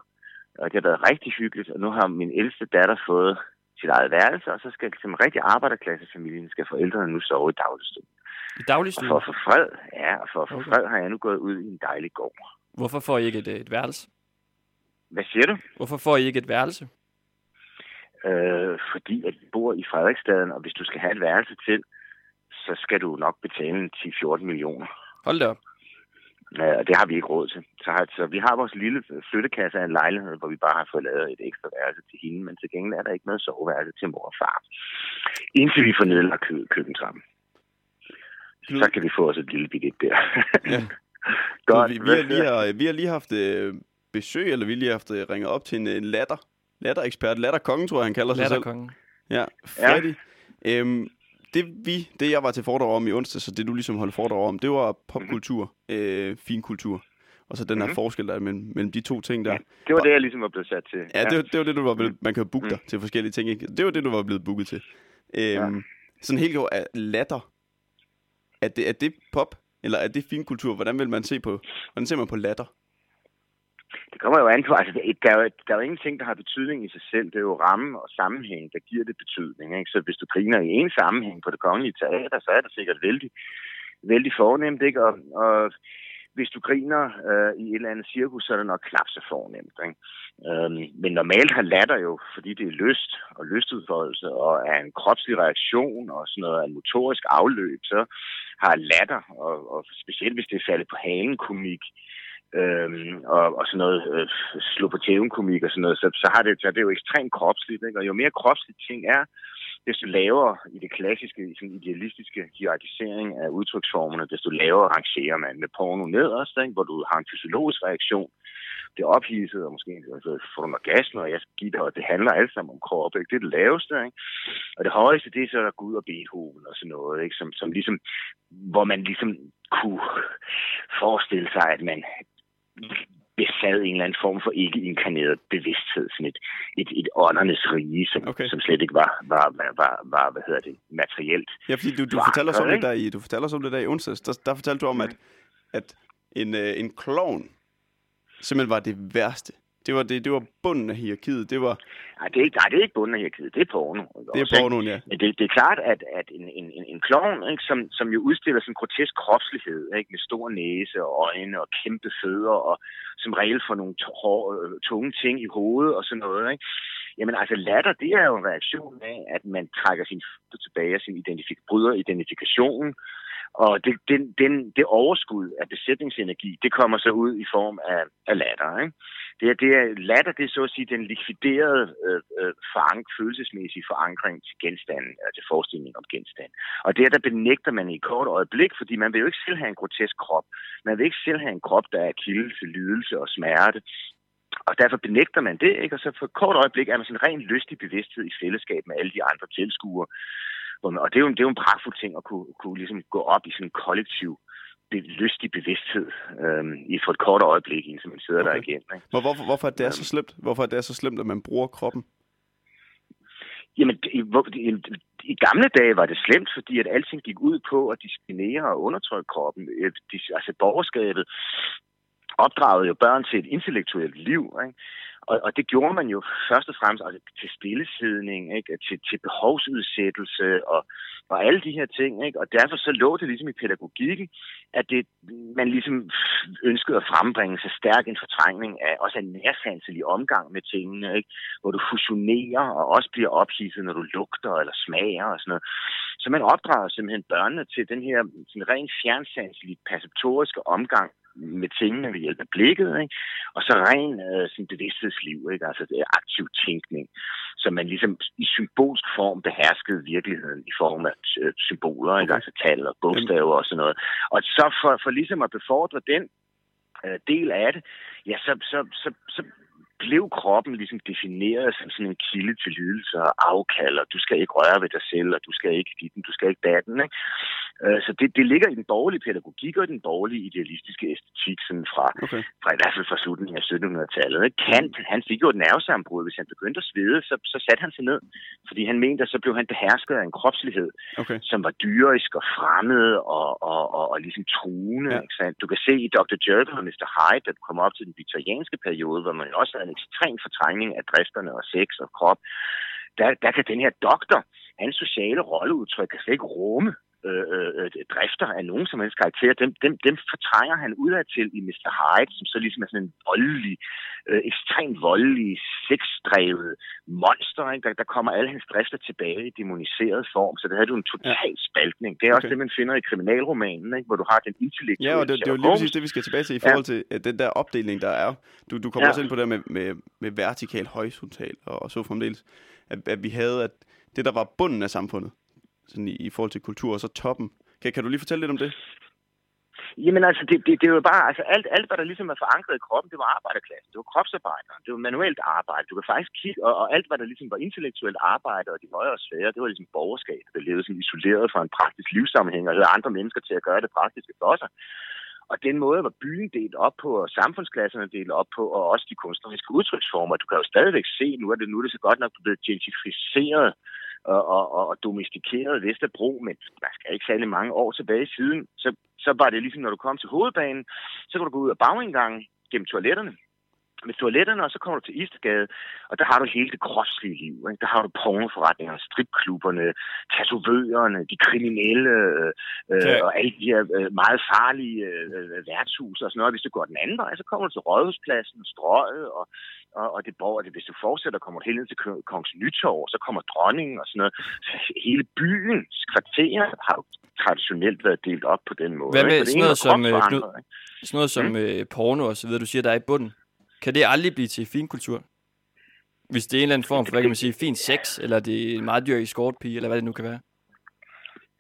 og det har været rigtig hyggeligt, og nu har min ældste datter fået sit eget værelse, og så skal som en rigtig arbejderklassefamilien, skal forældrene nu sove i dagligstuen. I Og dagligstuen. for at få fred, ja, og for at få Okay. fred har jeg nu gået ud i en dejlig gård. Hvorfor får I ikke et, et værelse? Hvad siger du? Hvorfor får I ikke et værelse? Øh, fordi at vi bor i Frederiksstaden, og hvis du skal have et værelse til, så skal du nok betale en 10-14 millioner. Hold da op. Ja, og det har vi ikke råd til. Så, har, så vi har vores lille flyttekasse af en lejlighed, hvor vi bare har fået lavet et ekstra værelse til hende, men til gengæld er der ikke noget soveværelse til mor og far. Indtil vi får nedlagt kø- køkkentrappen. Så kan vi få os et lille bitte et der. Ja. Godt. vi, vi, har lige, har, vi har lige haft øh, besøg, eller vi har lige haft øh, ringet op til en øh, latter. Latterekspert. Latterkongen, tror jeg, han kalder sig selv. Latterkongen. Ja, Freddy. Ja. Øhm, det, vi, det, jeg var til foredrag om i onsdag, så det du ligesom holdt foredrag om, det var popkultur, øh, finkultur. Og så den her Mhm. forskel der er mellem, mellem de to ting der. Ja, det var det, jeg ligesom var blevet sat til. Ja, det, var- det var det, du var blevet, man kan booke Mm. dig til forskellige ting, ikke? Det var det, du var blevet booket til. Øhm, Sådan helt kort, er latter, er det, er det pop, eller er det finkultur? Hvordan vil man se på, hvordan ser man på latter? Det kommer jo an på, altså det- der er jo, der er jo ingenting, der har betydning i sig selv. Det er jo ramme og sammenhæng, der giver det betydning. Ikke? Så hvis du griner i en sammenhæng på det kongelige teater, så er det sikkert vældig, vældig fornemt. Ikke? Og, og hvis du griner øh, i et eller andet cirkus, så er det nok knap så fornemt. Ikke? Øhm, men normalt har latter jo, fordi det er lyst og lystudfoldelse og er en kropslig reaktion og sådan noget, en motorisk afløb, så har latter, og, og specielt hvis det er faldet på halen komik, øhm, og, og sådan noget øh, slå på tæven komik og sådan noget, så, så, har det, så er det jo ekstremt kropsligt. Ikke? Og jo mere kropsligt ting er, desto lavere i det klassiske, sådan idealistiske hierarkisering af udtryksformerne, desto lavere rangerer man med porno nederst, ikke? hvor du har en fysiologisk reaktion. Det er ophidset, og måske altså, får du en orgasme, og jeg skal give dig, og det handler alt sammen om krop. Ikke? Det er det laveste. Ikke? Og det højeste, det er så der Gud og Beethoven og sådan noget, ikke? Som, som ligesom, hvor man ligesom kunne forestille sig, at man besad en eller anden form for ikke-inkarneret bevidsthed, sådan et, et, et åndernes rige, som, Okay. som slet ikke var, var, var, var, var, hvad hedder det, materielt. Ja, fordi du, du fortæller os om det der i, du fortæller os om det der i onsdags. Der, der fortalte du om, at, at en, øh, en klovn simpelthen var det værste. Det var, det, det var bunden af hierarkiet. Det var, Nej, det er ikke, nej, det er ikke bunden af hierarkiet, det er porno. det er pornoen, ja. Men det, det er klart, at, at en, en, en, en klovn, ikke, som, som jo udstiller sådan en grotesk kropslighed, ikke, med stor næse og øjne og kæmpe fødder, og som regel får nogle øh, tunge ting i hovedet og sådan noget, ikke, Jamen altså latter, det er jo en reaktion af, at man trækker sin tilbage, sin identifik- bryder identifikationen, og det, den, den, det overskud af besætningsenergi, det kommer så ud i form af, af latter. Ikke? Det, er, det er latter, det er så at sige den likviderede øh, øh forank, følelsesmæssige forankring til genstanden, altså til forestillingen om genstanden. Og det der benægter man i et kort øjeblik, fordi man vil jo ikke selv have en grotesk krop. Man vil ikke selv have en krop, der er kilde til lidelse og smerte. Og derfor benægter man det, ikke? og så for et kort øjeblik er man sådan en ren lystig bevidsthed i fællesskab med alle de andre tilskuere. Og det er jo, det er jo en pragtfuld ting at kunne, kunne ligesom gå op i sådan en kollektiv lystig bevidsthed øhm, i for et kort øjeblik, indtil man sidder okay. der igen. Ikke? Men hvorfor, hvorfor er det så slemt? Hvorfor er det så slemt, at man bruger kroppen? Jamen, i, i, i gamle dage var det slemt, fordi at alting gik ud på at disciplinere og undertrykke kroppen. Altså borgerskabet opdragede jo børn til et intellektuelt liv. Ikke? Og, og det gjorde man jo først og fremmest altså, til stillesidning, ikke? Til, til behovsudsættelse og, og alle de her ting. Ikke? Og derfor så lå det ligesom i pædagogikken, at det, man ligesom ønskede at frembringe så stærk en fortrængning af også en nærsanselig omgang med tingene, ikke? hvor du fusionerer og også bliver ophidset, når du lugter eller smager og sådan noget. Så man opdrager simpelthen børnene til den her sådan rent fjernsanselige perceptoriske omgang med tingene ved hjælp af blikket, ikke? og så ren øh, sin bevidsthedsliv, ikke? altså det er aktiv tænkning, så man ligesom i symbolsk form beherskede virkeligheden i form af øh, symboler, ikke? altså tal og bogstaver og sådan noget. Og så for, for ligesom at befordre den øh, del af det, ja, så, så, så, så blev kroppen ligesom defineret som sådan en kilde til lidelse og afkald, og du skal ikke røre ved dig selv, og du skal ikke give den, du skal ikke datten. Ikke? Øh, så det, det ligger i den borgerlige pædagogik og den borgerlige idealistiske æstetik sådan fra, okay. fra i hvert fald fra slutningen af 1700-tallet. Ikke? Kant, han fik jo et nervesambrud. Hvis han begyndte at svede, så, så satte han sig ned, fordi han mente, at så blev han behersket af en kropslighed, okay. som var dyrisk og fremmed og, og, og, og ligesom truende. Ja. Ikke sandt? Du kan se i Dr. Jekyll og Mr. Hyde, der kommer op til den viktorianske periode, hvor man også havde en ekstrem fortrængning af drifterne og sex og krop. Der, der kan den her doktor, hans sociale rolleudtryk kan slet ikke rumme øh, øh, drifter af nogen som helst karakter, dem, dem, dem fortrænger han udad til i Mr. Hyde, som så ligesom er sådan en voldelig, øh, ekstremt voldelig, sexdrevet monster. Ikke? Der, der kommer alle hans drifter tilbage i demoniseret form, så det havde du en total spaltning. Det er okay. også det, man finder i kriminalromanen, ikke? hvor du har den intellektuelle Ja, og det, det er jo lige præcis det, vi skal tilbage til i forhold ja. til øh, den der opdeling, der er. Du, du kommer ja. også ind på det med, med, med vertikal, horisontal og, og så fremdeles. At, at vi havde, at det, der var bunden af samfundet, sådan i, i forhold til kultur, og så toppen. Kan, kan du lige fortælle lidt om det? Jamen altså, det, det, det er jo bare, altså alt, alt, hvad der ligesom er forankret i kroppen, det var arbejderklassen, det var kropsarbejderen, det var manuelt arbejde, du kan faktisk kigge, og, og alt, hvad der ligesom var intellektuelt arbejde og de højere sfære, det var ligesom borgerskab, der levede sådan isoleret fra en praktisk livssammenhæng og havde andre mennesker til at gøre det praktiske for sig. Og den måde var byen delt op på, og samfundsklasserne delt op på, og også de kunstneriske udtryksformer. Du kan jo stadigvæk se, nu er det, nu er det så godt nok blevet gentrificeret, og, og, og domestikeret Vesterbro, men man skal ikke særlig mange år tilbage siden, så, så var det ligesom, når du kom til hovedbanen, så kunne du gå ud af bagindgangen gennem toiletterne, med toiletterne, og så kommer du til Istgade, og der har du hele det kropslige liv. Ikke? Der har du pornoforretningerne, stripklubberne, tatovørerne, de kriminelle, øh, ja. og alle de her øh, meget farlige øh, værtshus og sådan noget. Hvis du går den anden vej, så kommer du til Rådhuspladsen, Strøget, og, og, og det det, hvis du fortsætter, kommer du helt ned til Kongens Nytorv, så kommer dronningen og sådan noget. Så hele byens kvarterer har jo traditionelt været delt op på den måde. Hvad med sådan noget, som, øh, sådan noget som mm? øh, porno og så videre, du siger, der er i bunden? Kan det aldrig blive til fin kultur? Hvis det er en eller anden form for, hvad kan man sige, fin sex, eller det er en meget dyr escortpige, eller hvad det nu kan være?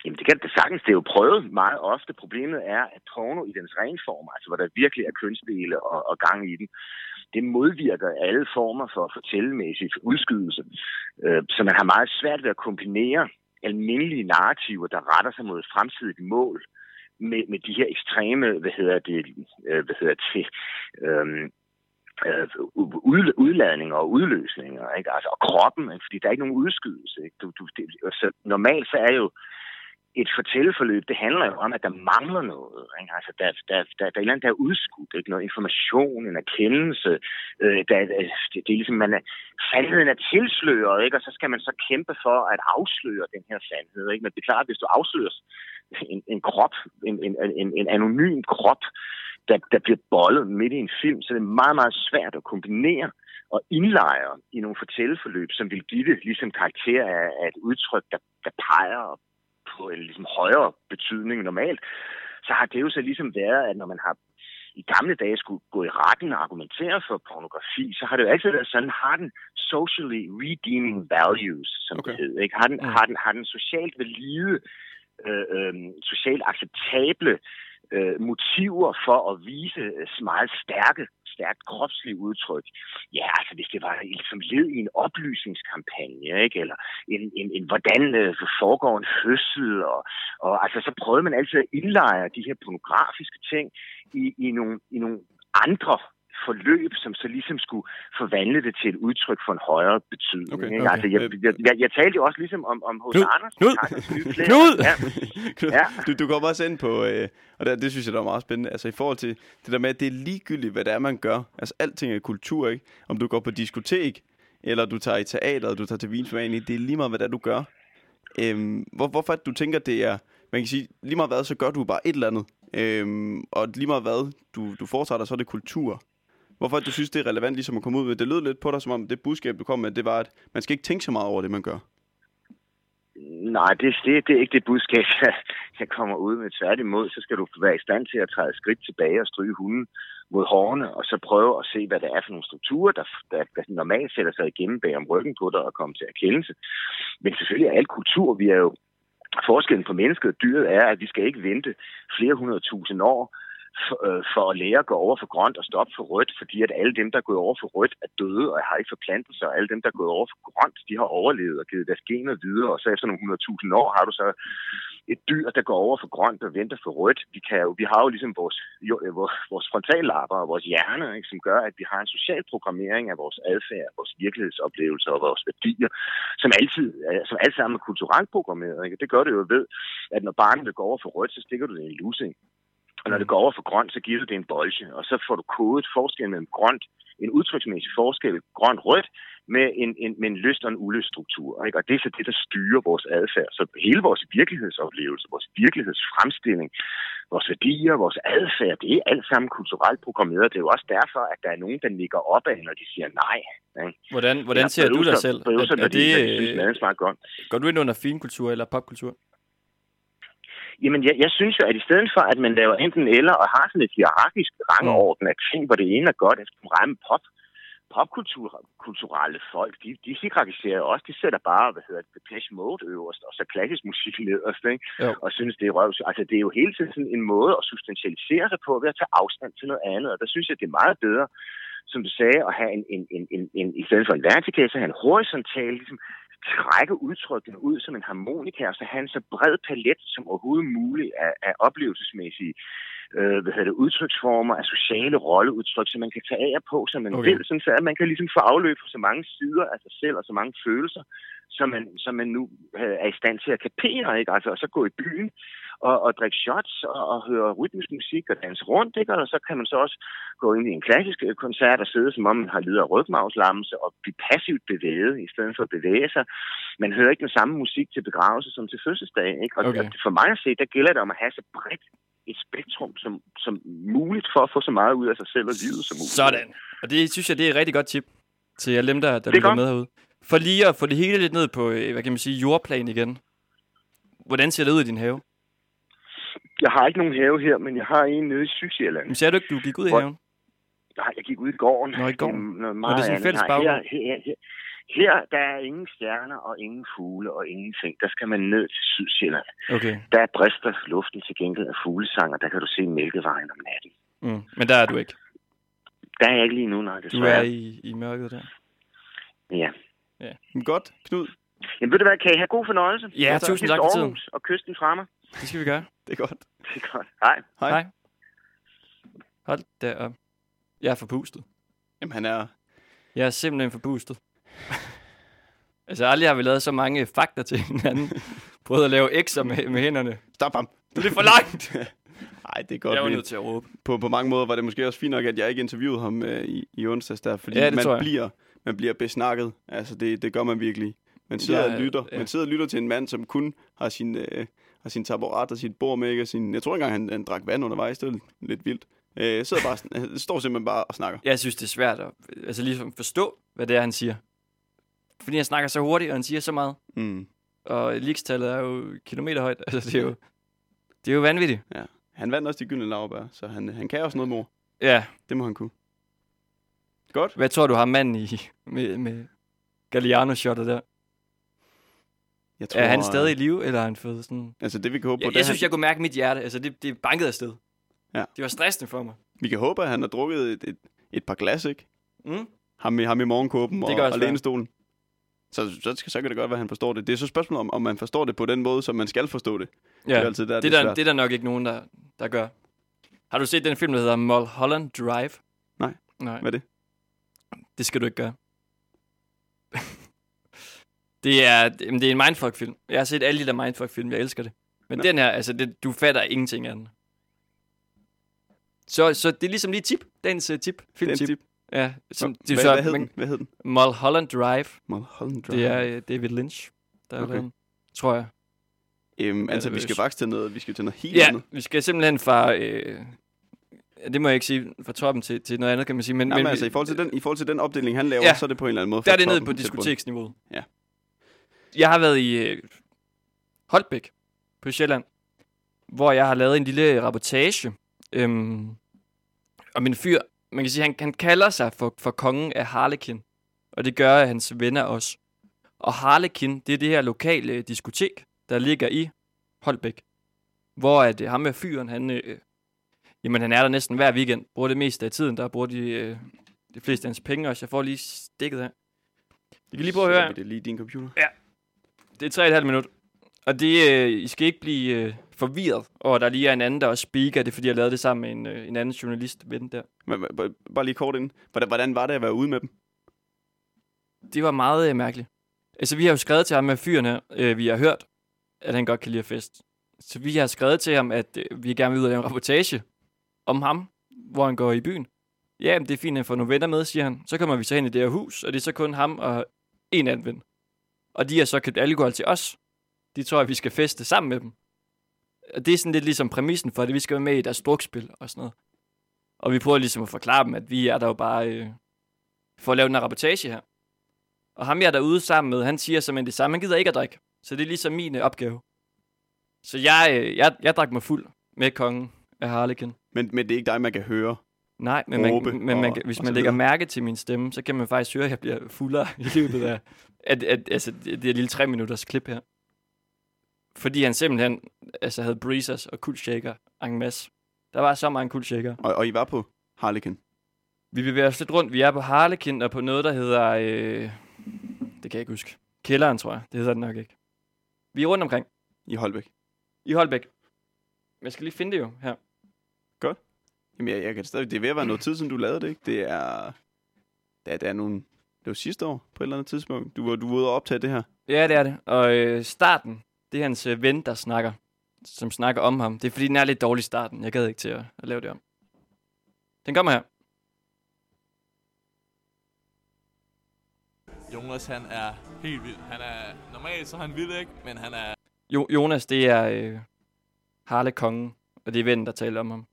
Jamen det kan det sagtens. Det er jo prøvet meget ofte. Problemet er, at porno i dens ren form, altså hvor der virkelig er kønsdele og, og gang i den, det modvirker alle former for fortællemæssig udskydelse. Øh, så man har meget svært ved at kombinere almindelige narrativer, der retter sig mod et fremtidigt mål, med, med de her ekstreme, hvad hedder det, øh, hvad hedder det, øh, øh, udladninger og udløsninger, ikke? Altså, og kroppen, ikke? fordi der er ikke nogen udskydelse. Ikke? Du, du, det, altså, normalt så er jo et fortælleforløb, det handler jo om, at der mangler noget. Ikke? Altså, der, der, der, der er et eller andet, der er udskudt. Ikke? Noget information, en erkendelse. Øh, der, øh, det, det er ligesom, man er, sandheden er tilsløret, ikke? og så skal man så kæmpe for at afsløre den her sandhed. Ikke? Men det er klart, at hvis du afslører en, en krop, en, en, en, en anonym krop, der, der bliver bollet midt i en film, så det er meget, meget svært at kombinere og indlejre i nogle fortælleforløb, som vil give det ligesom karakter af, af et udtryk, der, der peger på en ligesom højere betydning normalt, så har det jo så ligesom været, at når man har i gamle dage skulle gå i retten og argumentere for pornografi, så har det jo altid været sådan, har den socially redeeming values, som okay. det hedder. Ikke? Har, den, mm. har, den, har den socialt valide, øh, øh, socialt acceptable øh, motiver for at vise øh, meget stærke, stærkt kropslige udtryk. Ja, altså hvis det var som led i en oplysningskampagne, ikke? eller en, en, en hvordan øh, foregår en fødsel, og, og altså så prøvede man altid at indlejre de her pornografiske ting i, i, nogle, i nogle andre forløb, som så ligesom skulle forvandle det til et udtryk for en højere betydning. Okay, ikke? Altså, jeg, jeg, jeg, jeg talte jo også ligesom om, om H.C. Andersen. Knud, Knud! Ja. Ja. Du, du kommer også ind på, øh, og det, det synes jeg, der er meget spændende, altså i forhold til det der med, at det er ligegyldigt, hvad det er, man gør. Altså alting er kultur, ikke? Om du går på diskotek, eller du tager i teater, du tager til vinsmagning, det er lige meget, hvad det er, du gør. Øhm, hvor, hvorfor at du tænker, det er, man kan sige, lige meget hvad, så gør du bare et eller andet. Øhm, og lige meget hvad, du, du foretager dig, så er det kultur. Hvorfor at du synes, det er relevant ligesom at komme ud med? Det lød lidt på dig, som om det budskab, du kom med, det var, at man skal ikke tænke så meget over det, man gør. Nej, det, det, det er ikke det budskab, jeg, jeg kommer ud med. Tværtimod, så skal du være i stand til at træde skridt tilbage og stryge hunden mod hårene, og så prøve at se, hvad det er for nogle strukturer, der, der, der normalt sætter sig igennem bag om ryggen på dig og kommer til erkendelse. Men selvfølgelig er alt kultur, vi er jo Forskellen på mennesket og dyret er, at vi skal ikke vente flere hundrede tusind år for, øh, for at lære at gå over for grønt og stoppe for rødt, fordi at alle dem, der er gået over for rødt, er døde og har ikke forplantet sig, og alle dem, der er gået over for grønt, de har overlevet og givet deres gener videre, og så efter nogle 100.000 år har du så et dyr, der går over for grønt og venter for rødt. Vi, kan jo, vi har jo ligesom vores, jo, øh, vores, frontallapper og vores hjerne, ikke, som gør, at vi har en social programmering af vores adfærd, vores virkelighedsoplevelser og vores værdier, som altid, øh, som alt sammen er kulturelt programmeret. Ikke? Det gør det jo ved, at når barnet vil gå over for rødt, så stikker du det i en lussing. Og når det går over for grønt, så giver du det en bolsje, og så får du kodet forskel mellem grønt, en udtryksmæssig forskel, grønt-rødt, med en, en, med en lyst og en ulyststruktur. Ikke? Og det er så det, der styrer vores adfærd. Så hele vores virkelighedsoplevelse, vores virkelighedsfremstilling, vores værdier, vores adfærd, det er alt sammen kulturelt programmeret. Det er jo også derfor, at der er nogen, der nikker op af, når de siger nej. Ikke? Hvordan, hvordan ser du dig selv? Bøvser, er, er det, de, synes, smager godt. Går du ind under finkultur eller popkultur? Jamen, jeg, jeg synes jo, at i stedet for, at man laver enten eller og har sådan et hierarkisk rangorden af ting, hvor det ene er godt, efter ramme pop, popkulturelle folk, de, de hierarkiserer også, de sætter bare, hvad hedder det, Depeche Mode øverst, og så klassisk musik nederst, ikke? Jo. og synes, det er røv. Altså, det er jo hele tiden sådan en måde at substantialisere sig på, ved at tage afstand til noget andet, og der synes jeg, det er meget bedre, som du sagde, at have en, en, en, en, en i stedet for en vertikal, så have en horisontal, ligesom trække udtrykkene ud som en harmonika, og så have en så bred palet som overhovedet muligt af, af oplevelsesmæssige øh, hvad hedder det, udtryksformer, af sociale rolleudtryk, som man kan tage af på, som man okay. vil, sådan så at man kan ligesom få afløb for så mange sider af sig selv og så mange følelser, som man, som man nu øh, er i stand til at kapere, ikke? Altså, og så gå i byen og, og drikke shots og, og høre rytmisk musik og danse rundt, ikke? Og så kan man så også gå ind i en klassisk øh, koncert og sidde, som om man har lidet af rygmavslammelse og blive passivt bevæget i stedet for at bevæge sig. Man hører ikke den samme musik til begravelse som til fødselsdag, ikke? Og okay. for mig at se, der gælder det om at have så bredt et spektrum som, som muligt for at få så meget ud af sig selv og livet som muligt. Sådan. Og det synes jeg, det er et rigtig godt tip til alle dem, der, der lytter med herude. For lige at få det hele lidt ned på, øh, hvad kan man sige, jordplan igen. Hvordan ser det ud i din have? Jeg har ikke nogen have her, men jeg har en nede i Sydsjælland. Men ser du ikke, du gik ud i haven? Nej, jeg gik ud i gården. Nå, i gården. Noget meget Nå, det er sådan en fælles baggård? Her, her, her, her, der er ingen stjerner og ingen fugle og ingenting. Der skal man ned til Sydsjælland. Okay. Der brister luften til gengæld af fuglesang, og der kan du se Mælkevejen om natten. Mm. Men der er du ikke? Der er jeg ikke lige nu, nej. Du er i, i mørket der? Ja. ja. Godt, Knud. Jamen ved du hvad, kan I have god fornøjelse? Ja, tusind tak for tiden. og kysten fremme. Det skal vi gøre. Det er godt. Det er godt. Hej. Hej. Hej. Hold da op. Jeg er forpustet. Jamen, han er... Jeg er simpelthen forpustet. altså, aldrig har vi lavet så mange fakta til hinanden. Prøvet at lave X'er med, med hænderne. Stop ham. Det er for langt. Nej, det er godt. Jeg var nødt til at råbe. På, på mange måder var det måske også fint nok, at jeg ikke interviewede ham øh, i, i onsdags der, fordi Ja, man, bliver, man bliver besnakket. Altså, det, det gør man virkelig. Man sidder, Ja, og lytter. ja. man sidder og lytter til en mand, som kun har sin, øh, har sin taburet og sit bord med, ikke? Og sin, jeg tror ikke engang, han, han drak vand undervejs. Det var lidt vildt. Øh, sidder bare, står simpelthen bare og snakker. Jeg synes, det er svært at altså, ligesom forstå, hvad det er, han siger. Fordi han snakker så hurtigt, og han siger så meget. Mm. Og leaks-tallet er jo kilometerhøjt. Altså, det er jo, det er jo vanvittigt. Han vandt også de gyldne lavbær, så han, han kan også noget mor. Ja, Det må han kunne. Godt. hvad tror du har manden i med, med Galliano-shotet der? Jeg tror, er han stadig i live, eller har han fået sådan... Altså det vi kan håbe på, Jeg, det jeg er, synes, han, jeg kunne mærke mit hjerte. Altså, det, det bankede afsted. Ja. Det var stressende for mig. vi kan håbe, at han har drukket et, et, et par glas, ikke? Mm? Ham i, ham i morgenkåben og, og lænestolen. Så, så, så, så kan det godt være, at han forstår det. Det er så et spørgsmål om, om man forstår det på den måde, som man skal forstå det. Ja, Det er altid der, det, det er er der, svært. det er der nok ikke nogen, der, der gør. Har du set den film, der hedder Mulholland Drive? Nej. Nej, Hvad er det? det skal du ikke gøre. det, er, det er en mindfuck-film. Jeg har set alle de der mindfuck-film, jeg elsker det. Men Nå. den her, altså, det, du fatter ingenting af den. Så, så det er ligesom lige tip. Dagens uh, tip. Filmtip. tip. Ja, som, det er hvad, så, hvad, hed man- den? hvad hed den? Mulholland Drive. Mulholland Drive. Det er uh, David Lynch, der Okay. lavet den, tror jeg. Øhm, altså, vi skal faktisk til noget, vi skal til noget helt Ja, andet. vi skal simpelthen fra... Øh, det må jeg ikke sige, fra toppen til, til noget andet, kan man sige. Men, Nej, men men altså, i forhold, til den, i forhold til den opdeling, han laver, Ja. så er det på en eller anden måde... der er det nede på til bunden. diskoteksniveau. Ja. Jeg har været i øh, Holbæk på Sjælland, hvor jeg har lavet en lille reportage øhm, om en fyr. Man kan sige, han, han kalder sig for, for kongen af Harlekin, og det gør hans venner også. Og Harlekin, det er det her lokale diskotek, der ligger i Holbæk, hvor at, øh, ham med fyren, han, øh, jamen, han er der næsten hver weekend, bruger det meste af tiden, der bruger de, øh, de fleste af hans penge også. Jeg får lige stikket her. I kan lige prøve at høre. Så er det lige din computer. Det er 3,5 minut. Og det, øh, I skal ikke blive øh, forvirret at der lige er en anden, der også speaker. Det er, fordi jeg lavede det sammen med en, øh, en anden journalist ven der. Men, men, bare- lige kort inden. Hvordan, hvordan var det at være ude med dem? Det var meget øh, mærkeligt. Altså, vi har jo skrevet til ham med fyren her. Øh, vi har hørt, at han godt kan lide at fest. Så vi har skrevet til ham, at øh, vi gerne vil ud og lave en reportage om ham, hvor han går i byen. Ja, men det er fint, at han får nogle venner med, siger han. Så kommer vi så hen i det her hus, og det er så kun ham og en anden ven. Og de har så købt alkohol til os. De tror, at vi skal feste sammen med dem. Og det er sådan lidt ligesom præmissen for det. Vi skal være med i deres drukspil og sådan noget. Og vi prøver ligesom at forklare dem, at vi er der jo bare øh, for at lave den her reportage her. Og ham jeg er derude sammen med, han siger simpelthen det samme. Han gider ikke at drikke. Så det er ligesom min øh, opgave. Så jeg, øh, jeg, jeg drak mig fuld med kongen af Harlekin. Men, men det er ikke dig, man kan høre. Nej, men, man, men man, og- kan- hvis man lægger mærke til min stemme, så kan man faktisk høre, at jeg bliver fuldere i løbet af at, at, altså, det, det er lille tre minutters klip her. Fordi han simpelthen altså, havde breezers og cool shaker en masse. Der var så mange cool shaker. Og, og I var på Harlekin. Vi bevæger os lidt rundt. Vi er på Harlekin og på noget, der hedder... Øh, det kan jeg ikke huske. Kælderen, tror jeg. Det hedder den nok ikke. Vi er rundt omkring. I Holbæk. I Holbæk. Jeg skal lige finde det jo her. Jamen, jeg, jeg kan stadig... Det er ved at være noget tid, siden du lavede det, ikke? Det er... Det er, det er nogle... Det var sidste år, på et eller andet tidspunkt. Du var, du var ude og optage det her. Ja, det er det. Og øh, starten, det er hans øh, ven, der snakker. Som snakker om ham. Det er fordi, den er lidt dårlig starten. Jeg gad ikke til at, at lave det om. Den kommer her. Jonas, han er helt vild. Han er normalt, så er han vild, ikke? Men han er... Jo, Jonas, det er øh, Harle Kongen. Og det er vennen, der taler om ham.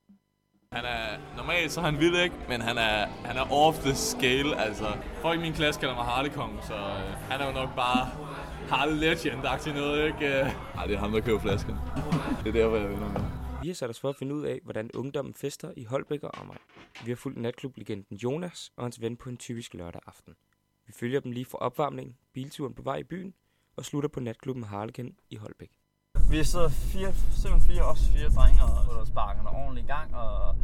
Han er normalt, så er han vild, ikke? Men han er, han er off the scale, altså. Folk i min klasse kalder mig Harley Kong, så øh, han er jo nok bare Harley Legend-agtig noget, ikke? Øh, Ej, det er ham, der køber flasken. Det er derfor, jeg vinder med. Vi har sat os for at finde ud af, hvordan ungdommen fester i Holbæk og Amager. Vi har fulgt natklublegenden Jonas og hans ven på en typisk lørdag aften. Vi følger dem lige fra opvarmningen, bilturen på vej i byen og slutter på natklubben Harlekin i Holbæk. Vi sidder fire, simpelthen fire, også fire drenge og får sparkerne ordentligt i gang og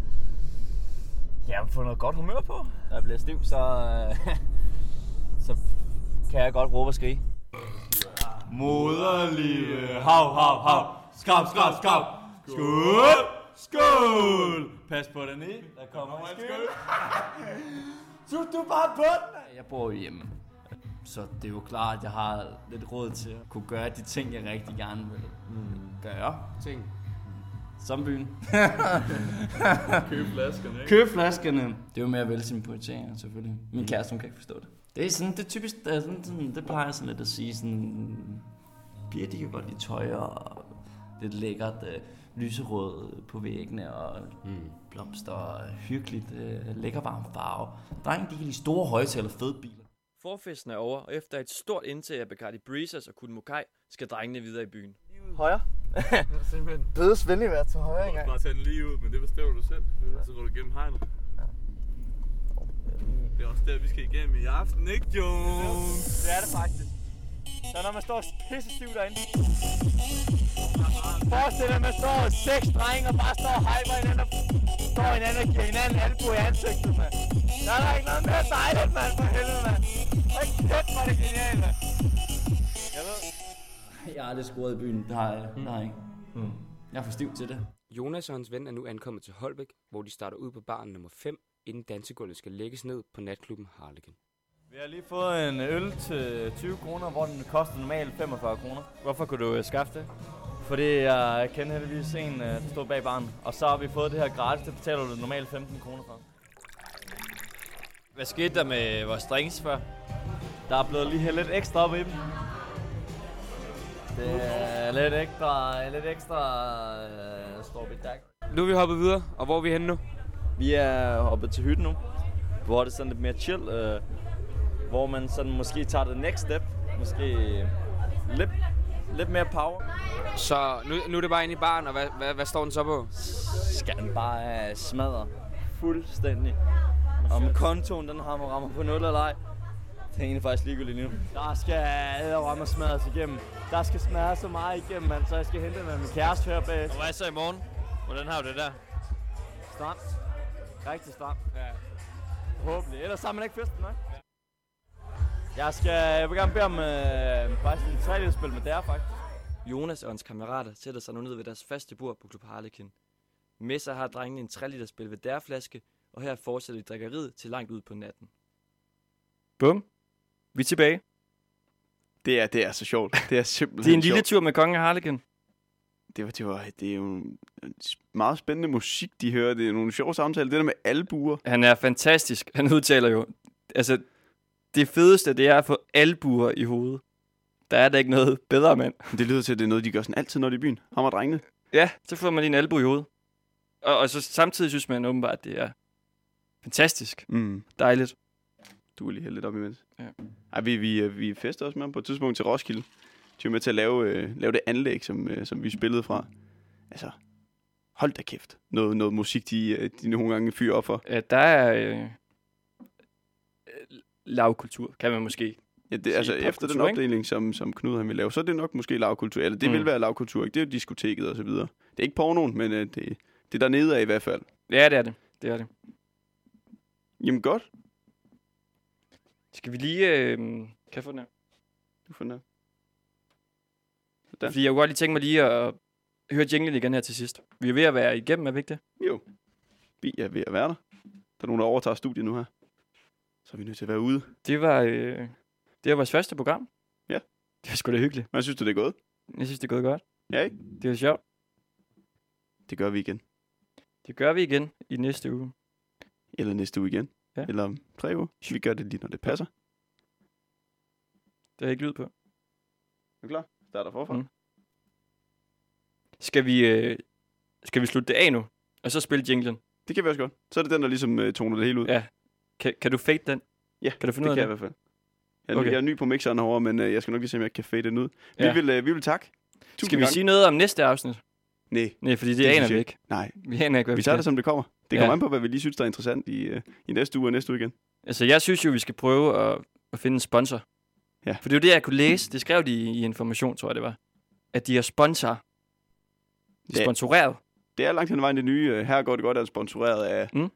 ja, få noget godt humør på. Når jeg bliver stiv, så, øh, så kan jeg godt råbe og skrige. Moderlive, hav, hav, hav. Skrab, skrab, skrab. Skål! Skål! Pas på den i. Der kommer en Skål! Sut du bare på den! Jeg bor jo hjemme. Så det er jo klart, at jeg har lidt råd til at kunne gøre de ting, jeg rigtig gerne vil mm, gøre. Ting. Som byen. Køb flaskerne, ikke? Køb flaskerne. Det er jo med at vælge sine prioriteringer, selvfølgelig. Min kæreste, hun kan ikke forstå det. Det er sådan, det er typisk, det, er sådan, sådan, det plejer jeg sådan lidt at sige, sådan, piger, de kan godt lide tøj og lidt lækkert øh, lyserød på væggene og mm. blomster og hyggeligt, øh, lækker varm farve. Drengen, de kan lide store højtaler og fede biler. Forfesten er over, og efter et stort indtag af Bacardi Breezers og Kun Mokai, skal drengene videre i byen. Højre. Simpelthen. Dødes venlig være til højre Du engang. kan bare tage den lige ud, men det bestemmer du selv. Så går du igennem hegnet. Det er også der, vi skal igennem i aften, ikke Jones? Det er det faktisk. Så når man står pisse syv derinde. Forestil dig, at man står seks drenge og bare står og hyper hinanden og står hinanden og giver hinanden albu i ansigtet, mand. Der er der ikke noget mere dejligt, mand, for helvede, mand. Hold kæft, hvor er det genialt, mand. Jeg ved, Jeg har aldrig scoret i byen, det har jeg, det har jeg ikke. Mm. Jeg er for stiv til det. Jonas og hans ven er nu ankommet til Holbæk, hvor de starter ud på baren nummer 5, inden dansegulvet skal lægges ned på natklubben Harleken. Vi har lige fået en øl til 20 kroner, hvor den koster normalt 45 kroner. Hvorfor kunne du øh, skaffe det? Fordi jeg kender heldigvis en, øh, der stod bag baren. Og så har vi fået det her gratis, det betaler du normalt 15 kroner for. Hvad skete der med vores drinks før? Der er blevet lige lidt ekstra op i dem. Det er lidt ekstra, lidt ekstra øh, Storbidak. Nu er vi hoppet videre, og hvor er vi henne nu? Vi er hoppet til hytten nu, hvor det er sådan lidt mere chill, øh, hvor man sådan måske tager det next step, måske lidt, lidt mere power. Så nu, nu er det bare inde i baren, og hvad, hvad, hvad står den så på? Skal den bare øh, smadre fuldstændig. Om kontoen den har rammer på 0 eller ej, det er egentlig faktisk ligegyldigt nu. Der skal æderrømme smadres igennem. Der skal smadres så meget igennem, man, så jeg skal hente med min kæreste her bag. Og hvad så i morgen? Hvordan har du det der? Stramt. Rigtig stramt. Ja. Forhåbentlig. Ellers har man ikke festen nok. Jeg skal, jeg vil gerne bede om øh, faktisk en 3 spil med der faktisk. Jonas og hans kammerater sætter sig nu ned ved deres faste bord på Klub Harlekin. Med sig har drengene en 3 liter spil ved der flaske, og her fortsætter de drikkeriet til langt ud på natten. Bum. Vi er tilbage. Det er, det er så sjovt. Det er simpelthen Det er en lille sjovt. tur med kongen af Harlekin. Det, var, det, var, det er jo en meget spændende musik, de hører. Det er nogle sjove samtaler. Det der med albuer. Han er fantastisk. Han udtaler jo, altså, det fedeste, det er at få albuer i hovedet. Der er da ikke noget bedre, mand. Det lyder til, at det er noget, de gør sådan altid, når de er i byen. Ham og drengene. Ja, så får man lige en albu i hovedet. Og, og så samtidig synes man åbenbart, at det er fantastisk. Mm. Dejligt. Du er lige helt lidt op imens. Ja. Ej, vi, vi, øh, vi fester også med ham på et tidspunkt til Roskilde. De var med til at lave, øh, lave det anlæg, som, øh, som vi spillede fra. Altså, hold da kæft. Noget, noget musik, de, øh, de nogle gange fyrer op for. Ja, der er øh, lavkultur, kan man måske. Ja, det, altså, efter den ikke? opdeling, som, som Knud han vil lave, så er det nok måske lavkultur. Eller det mm. Vil være lavkultur, ikke? Det er jo diskoteket og så videre. Det er ikke pornoen, men øh, det, det er dernede af i hvert fald. Ja, det er det. Det er det. Jamen godt. Skal vi lige... Øh, kan jeg få den her? Du får den her. Sådan. Fordi jeg kunne godt lige tænke mig lige at høre jinglen igen her til sidst. Vi er ved at være igennem, er vi ikke det? Jo. Vi er ved at være der. Der er nogen, der overtager studiet nu her. Så er vi nødt til at være ude. Det var, øh, det var vores første program. Ja. Det var sgu da hyggeligt. Hvordan synes du, det er gået? Jeg synes, det er gået godt. Ja, ikke? Det var sjovt. Det gør vi igen. Det gør vi igen i næste uge. Eller næste uge igen. Ja. Eller om tre uger. Vi gør det lige, når det passer. Det har jeg ikke lyd på. Er du klar? Starter forfra. Mm. Skal vi, øh, skal vi slutte det af nu? Og så spille jinglen? Det kan vi også godt. Så er det den, der ligesom øh, toner det hele ud. Ja. Kan, kan du fade den? Ja, Kan du finde det ud kan jeg i hvert fald. Jeg er, Okay. jeg er ny på mixeren herovre, men øh, jeg skal nok lige se, om jeg kan fade den ud. Vi, Ja. vil, øh, vi vil takke. Tusind Skal vi gange. sige noget om næste afsnit? Nej, Nej, fordi det, Det aner vi ikke. nej. Vi aner ikke, hvad vi, Vi tager det, som det kommer. Det kommer Ja. an på, hvad vi lige synes, der er interessant i, øh, i næste uge og næste uge igen. Altså, jeg synes jo, vi skal prøve at, at finde en sponsor. Ja. For det er jo det, jeg kunne læse. Det skrev de i, information, tror jeg det var. At de er sponsor. De er Ja. sponsoreret. Det er langt hen ad vejen det nye. øh, Her går det godt, at sponsoreret af... Mm.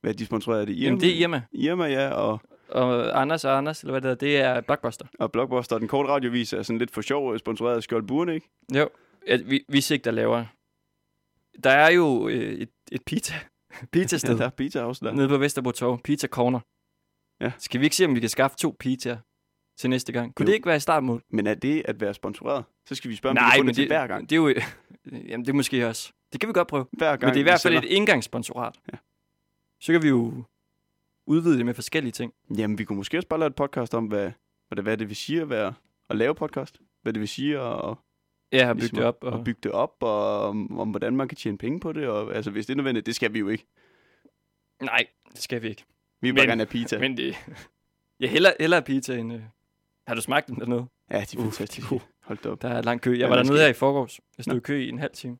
Hvad de sponsoreret af det? Jamen, det er Irma. Irma, ja, og, Og Anders og Anders, eller hvad det hedder, det er Blockbuster. og Blockbuster. Den korte radiovis er sådan lidt for sjov øh, sponsoreret af Skjold Burne, ikke? Jo, ja, vi, vi sigter lavere. Der er jo øh, et, et pizza, pizza-sted Ja, der er pizza også der. nede på Vesterbro Torv. Pizza Corner. Ja. Skal vi ikke se, om vi kan skaffe to pizzaer til næste gang? Kunne Jo. det ikke være i startmål? Men er det at være sponsoreret? Så skal vi spørge, om vi Nej, kan få men det til det, hver gang. det er jo... Jamen, det er måske også. Det kan vi godt prøve. Hver gang Men det er i vi hvert fald et indgangssponsorat. Ja. Så kan vi jo udvide det med forskellige ting. Jamen, vi kunne måske også bare lave et podcast om, hvad, hvad, det, hvad det vil sige at, være, at lave podcast. Hvad det vil sige at, Ja, og bygge det op. Og, Og, bygge det op, og om, om, hvordan man kan tjene penge på det. Og, altså, hvis det er nødvendigt, det skal vi jo ikke. Nej, det skal vi ikke. Vi vil bare gerne have pizza. Men det... Jeg hellere, hellere pizza end... Øh... Har du smagt den dernede? ja, de er Uh, fantastiske. er Hold da op. Der er lang kø. Jeg Ja, var dernede her i forgårs. Jeg stod i kø i en halv time.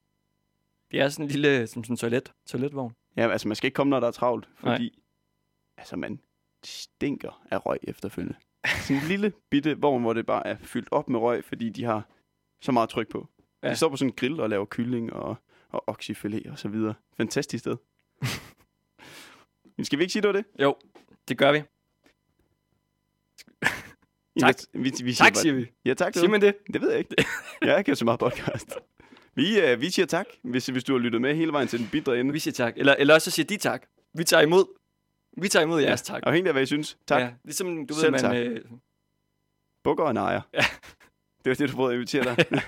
Det er sådan en lille som sådan en toilet, toiletvogn. Ja, altså, man skal ikke komme, når der er travlt, Nej. fordi altså, man stinker af røg efterfølgende. Sådan en lille bitte vogn, hvor det bare er fyldt op med røg, fordi de har så meget tryk på. Ja. De står på sådan en grill og laver kylling og, og oxyfilet og så videre. Fantastisk sted. Men skal vi ikke sige, det var det? Jo, det gør vi. Tak. Vi, vi siger Tak, siger vi. Ja, tak. Siger man det? Det ved jeg ikke. Jeg hørt så meget podcast. Vi, uh, vi siger tak, hvis, hvis du har lyttet med hele vejen til den bidre ende. Vi siger tak. Eller, eller også så siger de tak. Vi tager imod. Vi tager imod jeres tak. Afhængig af, hvad I synes. Tak. Ja, ligesom, du Selv ved, man... tak. Øh, Bukker og nejer. Ja. Det var det, du prøvede at invitere dig.